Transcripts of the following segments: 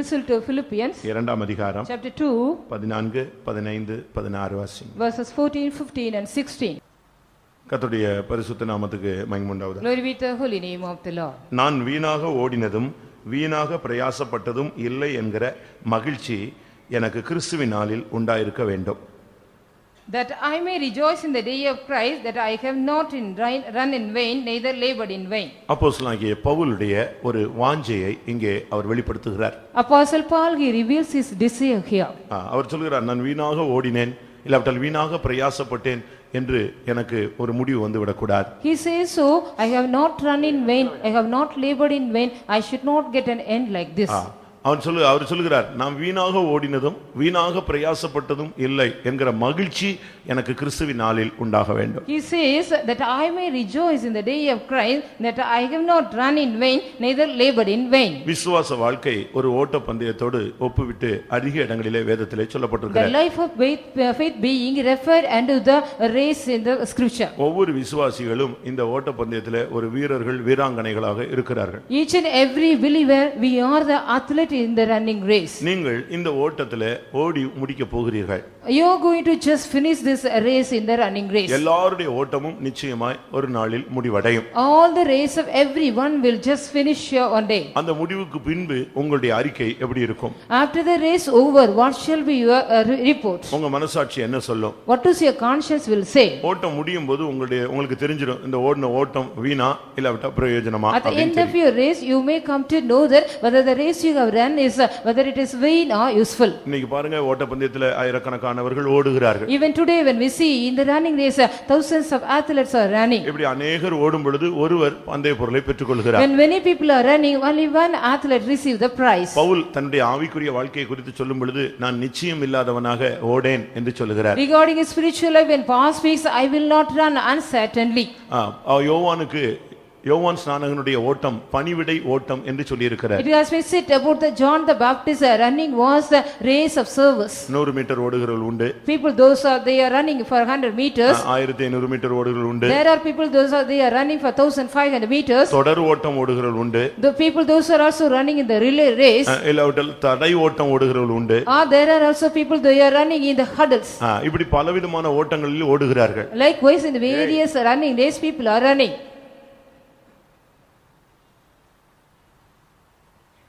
Epistle to Philippians, இரண்டாம் அதிகாரம் chapter 2, பதினான்கு பதினைந்து பதினாறு வாசிங்க verses 14, 15 and 16. கர்த்தருடைய பரிசுத்த நாமத்துக்கு மகிமுண்டாவது Glory be the holy name of the Lord. நான் வீணாக ஓடினதும் வீணாக பிரயாசப்பட்டதும் இல்லை என்கிற மகிழ்ச்சி எனக்கு கிறிஸ்துவின் நாளில் உண்டாயிருக்க வேண்டும் That I may rejoice in the day of Christ, that I have not in run run in vain, neither labored in vain. அப்போஸ்தலனாகிய பவுலுடைய ஒரு வாஞ்சையை இங்கே அவர் வெளிப்படுத்துகிறார் Apostle Paul, he reveals his desire here. ஆ, அவர் சொல்கிறார் நான் வீணாக ஓடினேன் இல்லாவிட்டால் வீணாக பிரயாசப்பட்டேன் என்று எனக்கு ஒரு முடிவு வந்து விடக்கூடாது He says so, I have not run in vain, I have not labored in vain, I should not get an end like this. அவன் சொல்லு அவர் சொல்லுகிறார் நான் வீணாக ஓடினதும் வீணாக பிரயாசப்பட்டதும் இல்லை என்கிற மகிழ்ச்சி எனக்கு கிறிஸ்துவின் நாளில் உண்டாக வேண்டும் He says that I may rejoice in the day of Christ, that I have not run in vain, neither labored in vain. விசுவாச வாழ்க்கை ஒரு ஓட்ட பந்தயத்தோடு ஒப்புவிட்டு அதிக இடங்களிலே வேதத்திலே The சொல்லப்பட்டிருக்கிறது life of faith faith being referred unto the race in the scripture. ஒவ்வொரு விசுவாசிகளும் இந்த ஓட்ட பந்தயத்திலே ஒரு வீரர்கள் வீராங்கனைகளாக இருக்கிறார்கள் Each and every believer, we are the athlete in the running race. நீங்கள் இந்த ஓட்டத்திலே ஓடி முடிக்க போகிறீர்கள் You are going to just finish this race in the running race. எல்லாருடைய ஓட்டமும் நிச்சயமாய் ஒரு நாளில் முடிவடையும் All the race of everyone will just finish here one day. அந்த முடிவுக்கு பின்பு உங்களுடைய அறிக்கை எப்படி இருக்கும் After the race over, what shall be your uh, re- report? உங்க மனசாட்சி என்ன சொல்லும் What does your conscience will say? ஓட்டம் முடியும் போது உங்களுடைய உங்களுக்கு தெரிஞ்சிடும் இந்த ஓடின ஓட்டம் வீணா இல்லாவிட்டா பிரயோஜனமா At the அப்படின்னு end of your race, you may come to know that whether the race you have run is, uh, whether it is vain or useful. இன்னைக்கு பாருங்க ஓட்டப்பந்தயத்துல ஆயிரக்கணக்கானவர்கள் ஓடுகிறார்கள் Even today, when we see in the running race, uh, thousands of athletes are running. இப்படி அநேகர் ஓடும் பொழுது ஒருவர் பந்தய பொருளை பெற்றுக்கொள்கிறார் When many people are running, only one athlete receive the prize. Pavul தன்னுடைய ஆவிக்குரிய வாழ்க்கையை குறித்து சொல்லும் பொழுது நான் நிச்சயம் இல்லாதவனாக ஓடேன் என்று சொல்லுகிறார் Regarding his spiritual life, when Paul speaks, I will not run uncertainly. யோவானுக்கு யோவான் ஸ்நானகனுடைய ஓட்டம் பணிவிடை ஓட்டம் என்று சொல்லியிருக்கிறார் It has been said about the John the Baptist, uh, running was the race of service. நூறு மீட்டர் ஓடுகிறவர்கள் உண்டு People, those are, they are running for hundred meters. ஆயிரத்தி ஐநூறு மீட்டர் ஓடுகிறவர்கள் உண்டு There are people, those are, they are running for thousand five hundred meters. தொடர் ஓட்டம் ஓடுகிறவர்கள் உண்டு The people, those are also running in the relay race. ஆ, இல்லாவிட்டால் தடை ஓட்டம் ஓடுகிறவர்கள் உண்டு Or there are also people, they are running in the huddles. ஆ, இப்படி பலவிதமான ஓட்டங்களில் ஓடுகிறார்கள் Likewise, in the various running race, people are running.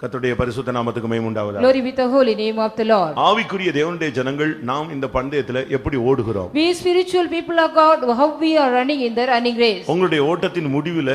கர்த்தருடைய பரிசுத்த நாமத்துக்கு மேமுண்டாவதா Glory be the holy name of the Lord. ஆவிக்குரிய தேவனுடைய ஜனங்கள் நாம் இந்த பந்தயத்துல எப்படி ஓடுகிறோம் We spiritual people of God, how we are running in the running race. உங்களுடைய ஓட்டத்தின் முடிவில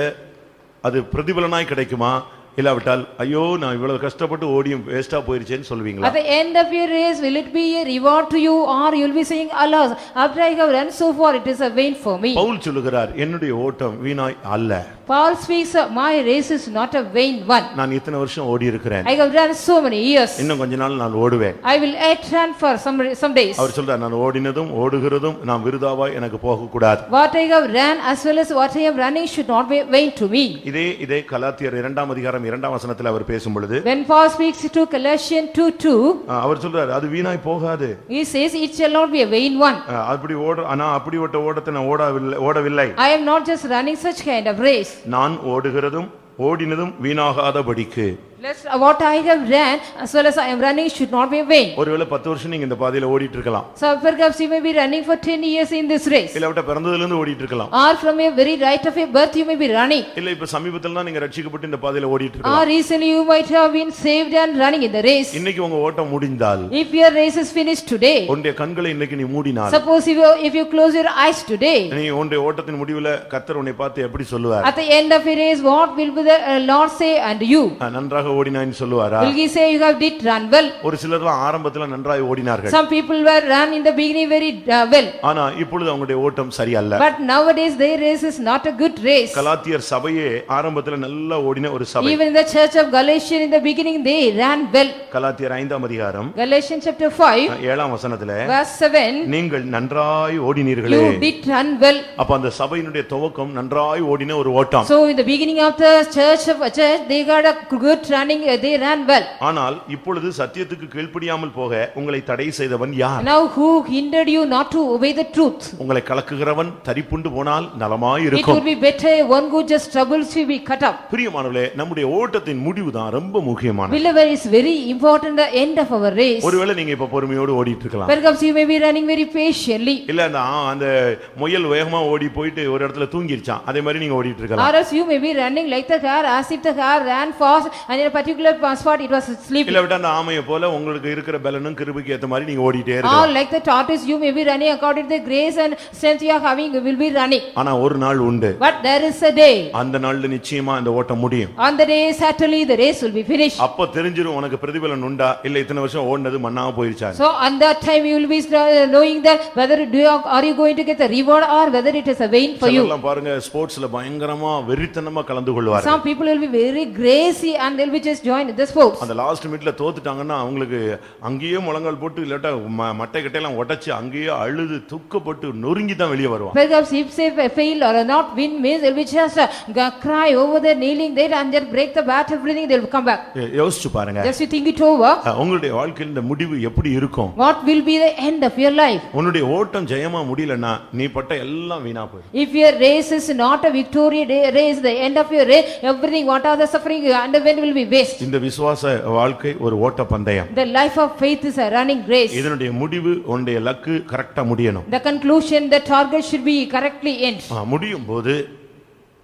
அது பிரதிபலனாய் கிடைக்குமா இல்லாவிட்டால் ஐயோ நான் இவ்வளவு கஷ்டப்பட்டு ஓடியும் வேஸ்டா போயிருச்சேன்னு சொல்லுவீங்களா At the end of your race, will it be a reward to you or you'll be saying, alas, after I have run so far, it is a vain for me. Pavul சொல்லுகிறார் என்னுடைய ஓட்டம் வீணாய் அல்ல Paul speaks, my race is not a vain one. நான் இத்தனை வருஷம் ஓடி இருக்கிறேன் I have run so many years. இன்னும் கொஞ்ச நாள் நான் ஓடுவேன் I will yet run for some, some days. அவர் சொல்றார் நான் ஓடினதும் ஓடுகிறதும் நான் விருதாவா எனக்கு போக கூடாது What I have run as well as what I am running should not be vain to me. இதே இதே கலாத்தியர் இரண்டாம் அதிகாரம் இரண்டாம் வசனத்துல அவர் பேசும் பொழுது When Paul speaks to Colossians 2 2, ஆ, அவர் சொல்றார் அது வீணாய் போகாது he says, it shall not be a vain one. அப்படி ஓட ஆனா அப்படி ஓட்ட ஓட்டத்தை நான் ஓடவில்லை ஓடவில்லை I am not just running such kind of race. நான் ஓடுகிறதும் ஓடினதும் வீணாகாதபடிக்கு Lest what I have ran as well as I am running should not be vain. ஒருவேளை பத்து வருஷம் நீங்க இந்த பாதையில ஓடிட்டு இருக்கலாம் So perhaps you may be running for 10 years in this race. இல்லாவிட்ட பிறந்ததுல இருந்து ஓடிட்டு இருக்கலாம் Or from a very right of your birth you may be running. இல்ல இப்ப சமீபத்துல தான் நீங்க ரட்சிக்கப்பட்டு இந்த பாதையில ஓடிட்டு இருக்கலாம் Or recently you might have been saved and running in the race. இன்னைக்கு உங்க ஓட்டம் முடிந்தால் If your race is finished today, உன்னுடைய கண்களை இன்னைக்கு நீ மூடினால் suppose if you, if you close your eyes today, நீ உன்னுடைய ஓட்டத்தின் முடிவுல கத்தர் உன்னை பார்த்து எப்படி சொல்லுவார் at the end of your race, what will be the uh, Lord say unto you? ஆ, நன்றாக ஓடினான்னு சொல்லுவாரா Will he say you have did run well? ஒரு சிலர்லாம் ஆரம்பத்துல நன்றாய் ஓடினார்கள் Some people were run in the beginning very uh, well. ஆனா இப்பொழுது அவங்களுடைய ஓட்டம் சரியல்ல But nowadays their race is not a good race. கலாத்தியர் சபையே ஆரம்பத்துல நல்லா ஓடின ஒரு சபை Even in the church of Galatians in the beginning they ran well. கலாத்தியர் ஐந்தாம் அதிகாரம் Galatians chapter 5 ஏழாம் வசனத்துல verse 7 நீங்கள் நன்றாய் ஓடினீர்களே You did run well. அப்ப அந்த சபையினுடைய துவக்கம் நன்றாய் ஓடின ஒரு ஓட்டம் So in the beginning of the church of a church, they got a good running, uh, they ran well. ஆனால் இப்பொழுது சத்தியத்துக்கு கீழ்ப்படியாமல் போக உங்களை தடை செய்தவன் யார் Now who hindered you not to obey the truth? உங்களை கலக்குகிறவன் தரிப்புண்டு போனால் It நலமாயிருக்கும் would be better one who just troubles you be cut up. பிரியமானவர்களே நம்முடைய ஓட்டத்தின் முடிவு தான் ரொம்ப முக்கியமானது Beloved, is very important, the end of our race. ஒருவேளை நீங்க இப்ப பொறுமையோடு ஓடிட்டு இருக்கலாம் Perhaps you may be running very patiently. இல்ல அந்த அந்த முயல் வேகமா ஓடி போயிட்டு ஒரு இடத்துல தூங்கிருச்சான் அதே மாதிரி நீங்க ஓடிட்டு இருக்கலாம் Or else you may be running like the car, as if the car ran fast and a particular spot it was sleeping. இல்ல விட்டா அந்த ஆமையை போல உங்களுக்கு இருக்கிற பலனும் கிருபைக்கு ஏத்த மாதிரி நீங்க ஓடிட்டே Or இருக்கலாம் like the tortoise, you may be running according to the grace and strength you are having, you will be running. ஆனா ஒரு நாள் உண்டு But there is a day. அந்த நாள்ல நிச்சயமா அந்த ஓட்டம் முடியும் On the day, certainly the race will be finished. அப்ப தெரிஞ்சிரும் உனக்கு பிரதிபலன் உண்டா இல்ல இத்தனை வருஷம் ஓடினது மண்ணாம போயிருச்சா So on that time you will be uh, knowing that whether do you, are you going to get the reward or whether it is a vain for you. சிலர்லாம் பாருங்க ஸ்போர்ட்ஸ்ல பயங்கரமா வெறித்தனமா கலந்து கொள்வாரு Some people will be very gracy and they'll be just joined in the sports. அந்த last மினிட்ல தோத்துட்டாங்கன்னா அவங்களுக்கு அங்கேயே முழங்கால் போட்டு இல்லாட்டா ம- மட்டை கட்டையெல்லாம் உடைச்சு அங்கேயே அழுது துக்கப்பட்டு நொறுங்கி தான் வெளியே வருவான் Perhaps if say fail or not win means they'll be just uh, g- cry over there kneeling there and just break the bat everything they'll come back. யோ- யோசிச்சு பாருங்க Just you think it over, அஹ், உங்களுடைய வாழ்க்கையில் இந்த முடிவு எப்படி இருக்கும் what will be the end of your life? உன்னுடைய ஓட்டம் ஜெயமா முடியலன்னா நீ பட்ட எல்லாம் வீணா போயிடும் If your race is not a victory day- race, the end of your race, everything, what are the suffering you underwent will be waste. இந்த விசுவாச வாழ்க்கை ஒரு ஓட்ட பந்தயம் The life of faith is a running race. இதனுடைய முடிவு உன்னுடைய luck கரெக்டா முடியணும் The conclusion, the target should be correctly end. முடியும் போது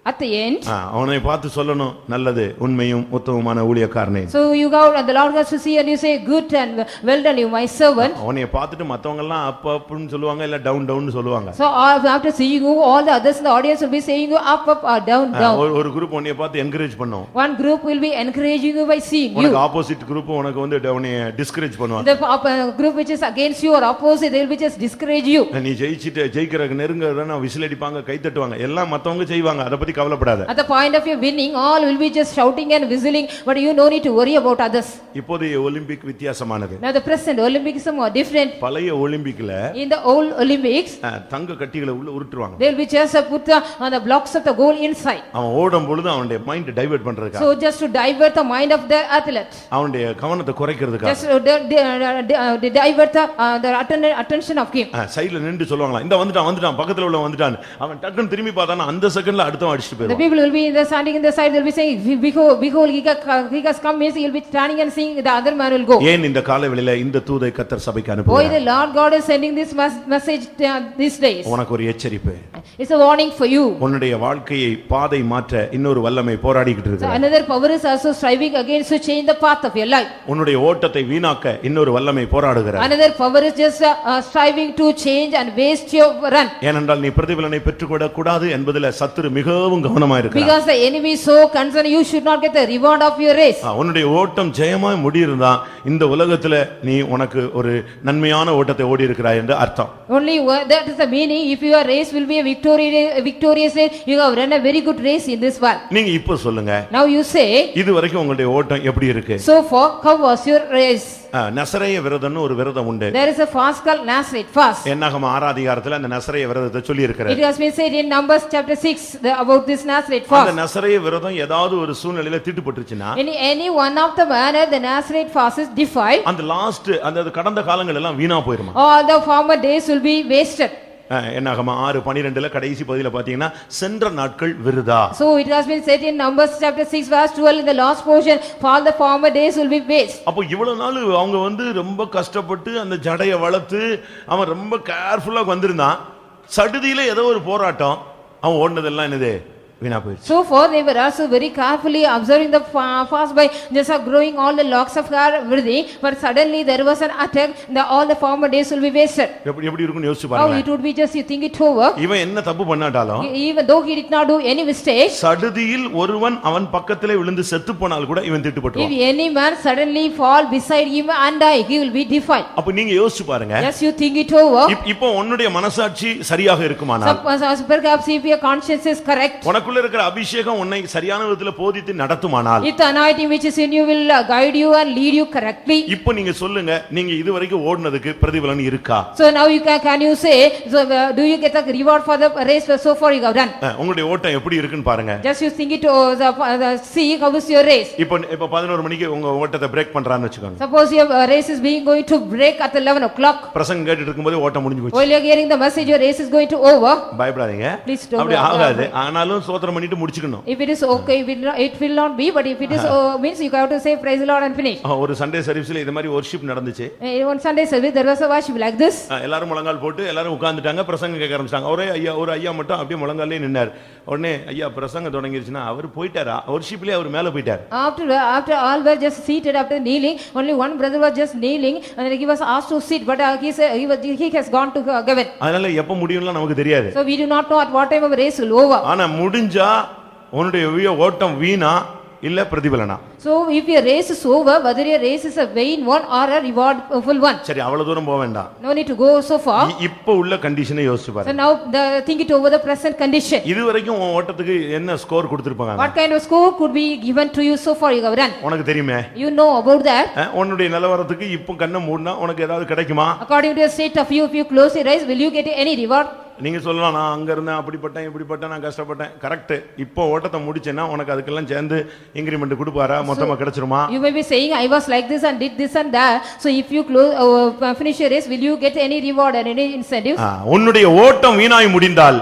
At the end, அவனை பார்த்து சொல்லணும் நல்லது உண்மையும் உத்தமமான ஊழியக்காரனே so you go and the Lord has to see and you say, good and well done, you my servant. அவனைய பார்த்துட்டு மத்தவங்க எல்லாம் அப் அப்னு சொல்லுவாங்க இல்ல டவுன் டவுன் சொல்லுவாங்க So uh, after seeing you, all the others in the audience will be saying you up, up, or down, down. ஒரு- group உன்னைய பார்த்து என்கரேஜ் பண்ணும் One group will be encouraging you by seeing you. உனக்கு opposite group உனக்கு வந்து உன்னைய discourage பண்ணுவாங்க The uh, group which is against you or opposite, they will be just discourage you. நீ ஜெயிச்சிட்டு ஜெயிக்கிற நெருங்க விசில் அடிப்பாங்க கை தட்டுவாங்க எல்லாம் மத்தவங்க செய்வாங்க அதை பத்தி கவலைப்படாத At the point of your winning, all will be just shouting and whistling, but you no need to worry about others. இப்போதைய ஒலிம்பிக் வித்தியாசமானது Now the present Olympics are different. பழைய ஒலிம்பிக்ல In the old Olympics, தங்க கட்டிகளை உள்ள உருட்டுருவாங்க they'll be just uh, put uh, on the blocks of the goal inside. அவன் ஓடும் பொழுது அவனுடைய மைண்ட் டைவர்ட் பண்றதுக்காக So just to divert the mind of the athlete. அவனுடைய கவனத்தை குறைக்கிறதுக்காக Just to di- di- di- uh, divert the, uh, the atten- attention of him. சைடுல நின்று சொல்லுவாங்களா இந்த வந்துட்டான் வந்துட்டான் பக்கத்துல உள்ள வந்துட்டான் அவன் டக்குன்னு திரும்பி பார்த்தானா அந்த செகண்ட்ல அடுத்தவன் அடிச்சுட்டு The போயிடுவான் people will be in the standing in the side, they'll be saying, behold, behold, he got- he has come, means he'll be standing and seeing, the other man will go. ஏன் இந்த காலவெளியில இந்த தூதை கத்தர் சபைக்கு Why அனுப்புகிறார் the Lord God is sending this mes- message uh, these days? உனக்கு ஒரு எச்சரிப்பு It's a warning for you. உன்னுடைய வாழ்க்கையை பாதை மாற்ற இன்னொரு வல்லமை போராடிக்கிட்டு So இருக்கிறார் another power is also striving against to change the path of your life. உன்னுடைய ஓட்டத்தை வீணாக்க இன்னொரு வல்லமை போராடுகிறார் Another power is just uh, uh, striving to change and waste your run. ஏனென்றால் நீ பிரதிபலனை பெற்றுக்கொள்ள கூடாது என்பதில் சத்துரு மிகவும் கவனமா இருக்கிறார் Because the enemy is so concerned, you should not get the reward of your race. ஆ, உன்னுடைய ஓட்டம் ஜெயமாய் முடியிருந்தா இந்த உலகத்துல நீ உனக்கு ஒரு நன்மையான ஓட்டத்தை ஓடி இருக்கிறாய் என்று அர்த்தம் Only that is the meaning, if your race will be a victorious, victorious race, you have run a very good race in this world. நீங்க இப்ப சொல்லுங்க Now you say, இது வரைக்கும் உங்களுடைய ஓட்டம் எப்படி இருக்கு so far, how was your race? நசரேய விரதம்னு ஒரு விரதம் உண்டு There is a fast called Nazareth fast. என்னாகம ஆறாதிகாரத்துல அந்த நசரேய விரதத்தை சொல்லி இருக்கிறார் It has been said in Numbers chapter 6 the- about this Nazareth அந்த fast. நசரேய விரதம் ஏதாவது ஒரு சூழ்நிலையில தீட்டுப்பட்டுச்சுன்னா In any one of the manner the Nazareth fast is defiled, அந்த லாஸ்ட் அந்த கடந்த காலங்கள் எல்லாம் வீணா போயிருமா all the former days will be wasted. என்னாகம ஆறு பனிரெண்டுல கடைசி பகுதியில பாத்தீங்கன்னா சென்ற நாட்கள் விருதா? So it has been said in Numbers chapter 6 verse 12 in the last portion, all the former days will be waste. அப்போ இவ்வளவு நாள் அவங்க வந்து ரொம்ப கஷ்டப்பட்டு அந்த ஜடைய வளர்த்து அவன் ரொம்ப கேர்ஃபுல்லா வந்திருந்தான் சடுதியில ஏதோ ஒரு போராட்டம். அவன் ஓடினதெல்லாம் என்னது? வீணா போயிடுச்சு So far they were also very carefully observing the fa- fast by just uh, growing all the locks of hair everything, but suddenly there was an attack, the all the former days will be wasted. எப்படி எப்படி இருக்கும்னு யோசிச்சு How பாருங்க it would be just you think it over, இவன் என்ன தப்பு பண்ணாட்டாலும் e- even though he did not do any mistake, சடுதியில் ஒருவன் அவன் பக்கத்திலே விழுந்து செத்து போனால் கூட இவன் if திட்டுப்பட்டுவான் any man suddenly fall beside him and die, he will be defiled. அப்ப நீங்க யோசிச்சு பாருங்க Yes, you think it over. இப்- இப்போ உன்னுடைய மனசாட்சி சரியாக இருக்குமானால் uh, perhaps if your conscience is correct, உனக்குள்ள உனக்குள்ள இருக்கிற அபிஷேகம் உன்னை சரியான விதத்துல போதித்து நடத்துமானால் If the anointing which is in you will uh, guide you and lead you correctly. இப்போ நீங்க சொல்லுங்க நீங்க இதுவரைக்கும் ஓடுனதுக்கு பிரதிபலன் இருக்கா So now you can, can you say, so uh, do you get a reward for the race so far you have done? அஹ், உங்களுடைய ஓட்டம் எப்படி இருக்குன்னு பாருங்க Just you think it, oh, the, the, see how is your race. இப்போ இப்போ பதினோரு மணிக்கு உங்க ஓட்டத்தை பிரேக் பண்றான்னு வச்சுக்கோங்க Suppose your uh, race is being going to break at 11 o'clock. பிரசங்கம் கேட்டுட்டு இருக்கும்போது ஓட்டம் முடிஞ்சு போச்சு While you are hearing the message, your race is going to over. பயப்படாதீங்க Please don't அப்படி. ஆகாது ஆனாலும் சோத்திரம் பண்ணிட்டு முடிச்சுக்கணும் If it is okay, it will not, it will not be, but if it is, uh, means you have to say praise the Lord and finish. அஹ், ஒரு Sunday சர்வீஸ்ல இது மாதிரி ஒர்ஷிப் நடந்துச்சு Uh, Sunday service, there was a worship like this. அஹ், எல்லாரும் முழங்கால் போட்டு எல்லாரும் உட்கார்ந்துட்டாங்க பிரசங்கம் கேட்க ஆரம்பிச்சிட்டாங்க ஒரே ஐயா ஒரு ஐயா மட்டும் அப்படியே முழங்காலே நின்னார் உடனே ஐயா பிரசங்கம் தொடங்கிருச்சுன்னா அவர் போயிட்டாரா ஒர்ஷிப்லயே அவர் மேல போயிட்டார் After, after all were just seated after kneeling, only one brother was just kneeling and he was asked to sit, but uh, he said, he was, he has gone to uh, Gavin. அதனால எப்ப முடியும்லாம் நமக்கு தெரியாது So we do not know at what time our race will over. ஆனா முடிஞ்சா உன்னுடைய வீ- ஓட்டம் வீணா இல்ல பிரதிபலனா So if your race is over, whether your race is a vain one or a rewardful one. சரி அவ்வளவு தூரம் போக வேண்டாம் No need to go so far. இ- இப்ப உள்ள கண்டிஷனை யோசிச்சு So பாருங்க now the, think it over the present condition. இது வரைக்கும் உன் ஓட்டத்துக்கு என்ன ஸ்கோர் கொடுத்திருப்பாங்க What kind of score could be given to you so far you have done? உனக்கு தெரியுமே You know about that. அஹ், உன்னுடைய நிலவரத்துக்கு இப்போ கண்ணை மூடினா உனக்கு ஏதாவது கிடைக்குமா According to your state of you, if you close your eyes, will you get any reward? நீங்க சொல்லலாம் நான் அங்க இருந்தேன் அப்படிப்பட்டேன் இப்படிப்பட்டேன் நான் கஷ்டப்பட்டேன் கரெக்ட் இப்போ ஓட்டத்தை முடிச்சேன்னா உனக்கு அதுக்கெல்லாம் சேர்ந்து இன்கிரிமெண்ட் கொடுப்பாரா மொத்தமா கிடைச்சிருமா saying, I was like this and did this and that. So if you close, uh, finish your race, will you get any reward and any incentives? ஆ, உன்னுடைய ஓட்டம் வீணாய் முடிந்தால்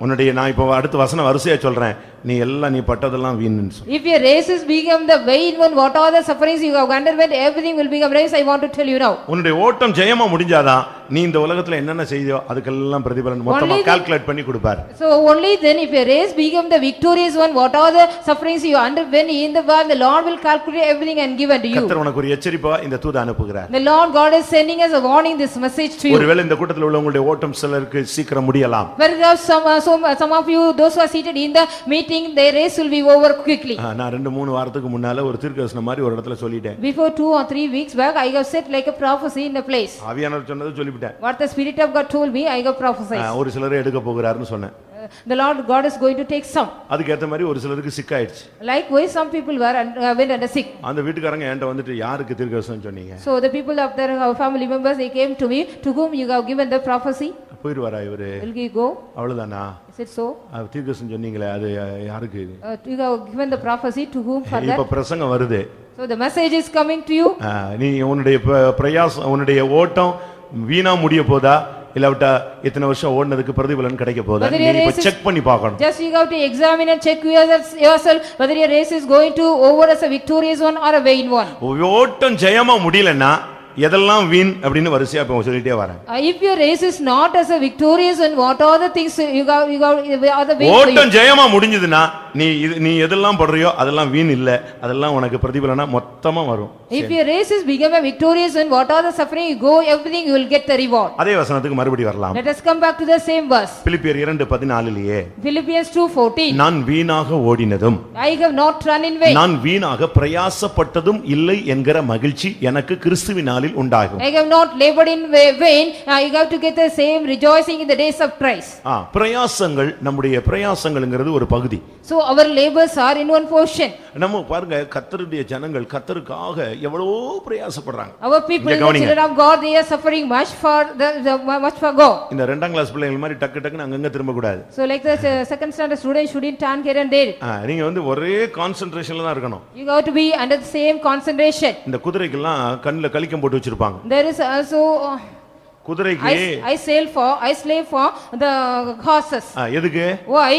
உன்னுடைய நான் இப்போ அடுத்த வசனம் வரிசையா சொல்றேன் நீ எல்லாம் நீ பட்டதெல்லாம் சொல்லு If your race is become the vain one, what are the sufferings you have underwent, everything will become race, I want to tell you now. உன்னுடைய ஓட்டம் ஜெயமா முடிஞ்சாதான் நீ இந்த உலகத்துல என்னென்ன செய்தியோ அதுக்கெல்லாம் பிரதிபலன் மொத்தமா கால்குலேட் பண்ணி கொடுப்பார் So only then if your race become the victorious one, what are the sufferings you underwent in the world, the Lord will calculate everything and give unto you. கர்த்தர் உனக்கு ஒரு எச்சரிப்பா இந்த தூத அனுப்புகிறார் The Lord God is sending us a warning, this message to you. ஒருவேளை இந்த கூட்டத்தில் உள்ளவங்களுடைய ஓட்டம் சிலருக்கு சீக்கிரம் முடியலாம் Perhaps some, uh, some, uh, some of you, those who are seated in the meeting, their race will be over quickly. நான் ரெண்டு மூணு வாரத்துக்கு முன்னால ஒரு தீர்க்கதரிசனம் மாதிரி ஒரு இடத்துல சொல்லிட்டேன் Before two or three weeks back, I have said like a prophecy in a place. ஆவியானவர் சொன்னதை சொல்லிவிட்டேன் What the Spirit of God told me, I ah, prophesied. ஒரு சிலரை எடுக்க போகிறாருன்னு சொன்னேன் Uh, The Lord God is going to take some. அதுக்கேற்ற மாதிரி ஒரு சிலருக்கு சிக்காயிடுச்சு Likewise, some people were and uh, went under sick. அந்த வீட்டுக்காரங்க என்கிட்ட வந்துட்டு யாருக்கு தீர்க்கதரிசனம் சொன்னீங்க So the people of their uh, family members, they came to me, to whom you have given the prophecy. போயிடுவாரா இவரு Will you go? அவ்வளவுதானா Is it so? தீர்க்கதரிசனம் சொன்னீங்களே அது யாருக்கு Uh, You have given the prophecy to whom for இப்ப that? பிரசங்கம் வருது So the message is coming to you. நீ உன்னுடைய பிரயாசம் உன்னுடைய ஓட்டம் வீணா முடிய போதா இல்லாவிட்டா இத்தனை வருஷம் ஓடினதுக்கு பிரதிபலன் கிடைக்க போதா Whether நீ your இப்ப race is- செக் பண்ணி பார்க்கணும் Just you have to examine and check yourself whether your race is going to over as a victorious one or a vain one. ஓட்டம் ஜெயமா முடியலன்னா எதெல்லாம் வீண் அப்படின்னு வரிசையா இப்ப சொல்லிட்டே வரேன் Uh, If your race is not as a victorious one, what are the things you got, you got, are the vain? ஓட்டம் ஜெயமா முடிஞ்சதுன்னா நீ இது நீ எதெல்லாம் படுறியோ அதெல்லாம் வீண் இல்ல அதெல்லாம் உனக்கு பிரதிபலனா மொத்தமா வரும் If your race is become a victorious one, what are the suffering you go, everything you will get the reward. அதே வசனத்துக்கு மறுபடி வரலாம் Let us come back to the same verse. பிலிப்பியர் இரண்டு பதினாலிலேயே Philippians 2:14. நான் வீணாக ஓடினதும் I have not run in vain. நான் வீணாக பிரயாசப்பட்டதும் இல்லை என்கிற மகிழ்ச்சி எனக்கு கிறிஸ்துவினாலில் உண்டாகும் I have not labored in va- vain. I have to get the same rejoicing in the days of Christ. ஆ, பிரயாசங்கள் நம்முடைய பிரயாசங்கள்ங்கிறது ஒரு பகுதி So our labors are in one portion. நம்ம பாருங்க கத்தருடைய ஜனங்கள் கத்தருக்காக எவ்வளவோ பிரயாசப்படுறாங்க Our people, இங்க the கவனிங்க. children of God, they are suffering much for the, the much for God. இந்த ரெண்டாம் கிளாஸ் பிள்ளைகள் மாதிரி டக்கு டக்குன்னு அங்கங்க திரும்ப கூடாது So like the uh, second standard student shouldn't turn here and there. ஆ, நீங்க வந்து ஒரே கான்சென்ட்ரேஷன்ல தான் இருக்கணும் You got to be under the same concentration. இந்த குதிரைக்கெல்லாம் கண்ணுல கலிக்கம் போட்டு வச்சிருப்பாங்க There is also, uh, குதிரைக்கு sail for, I slave for the horses. ஆ, எதுக்கு Why?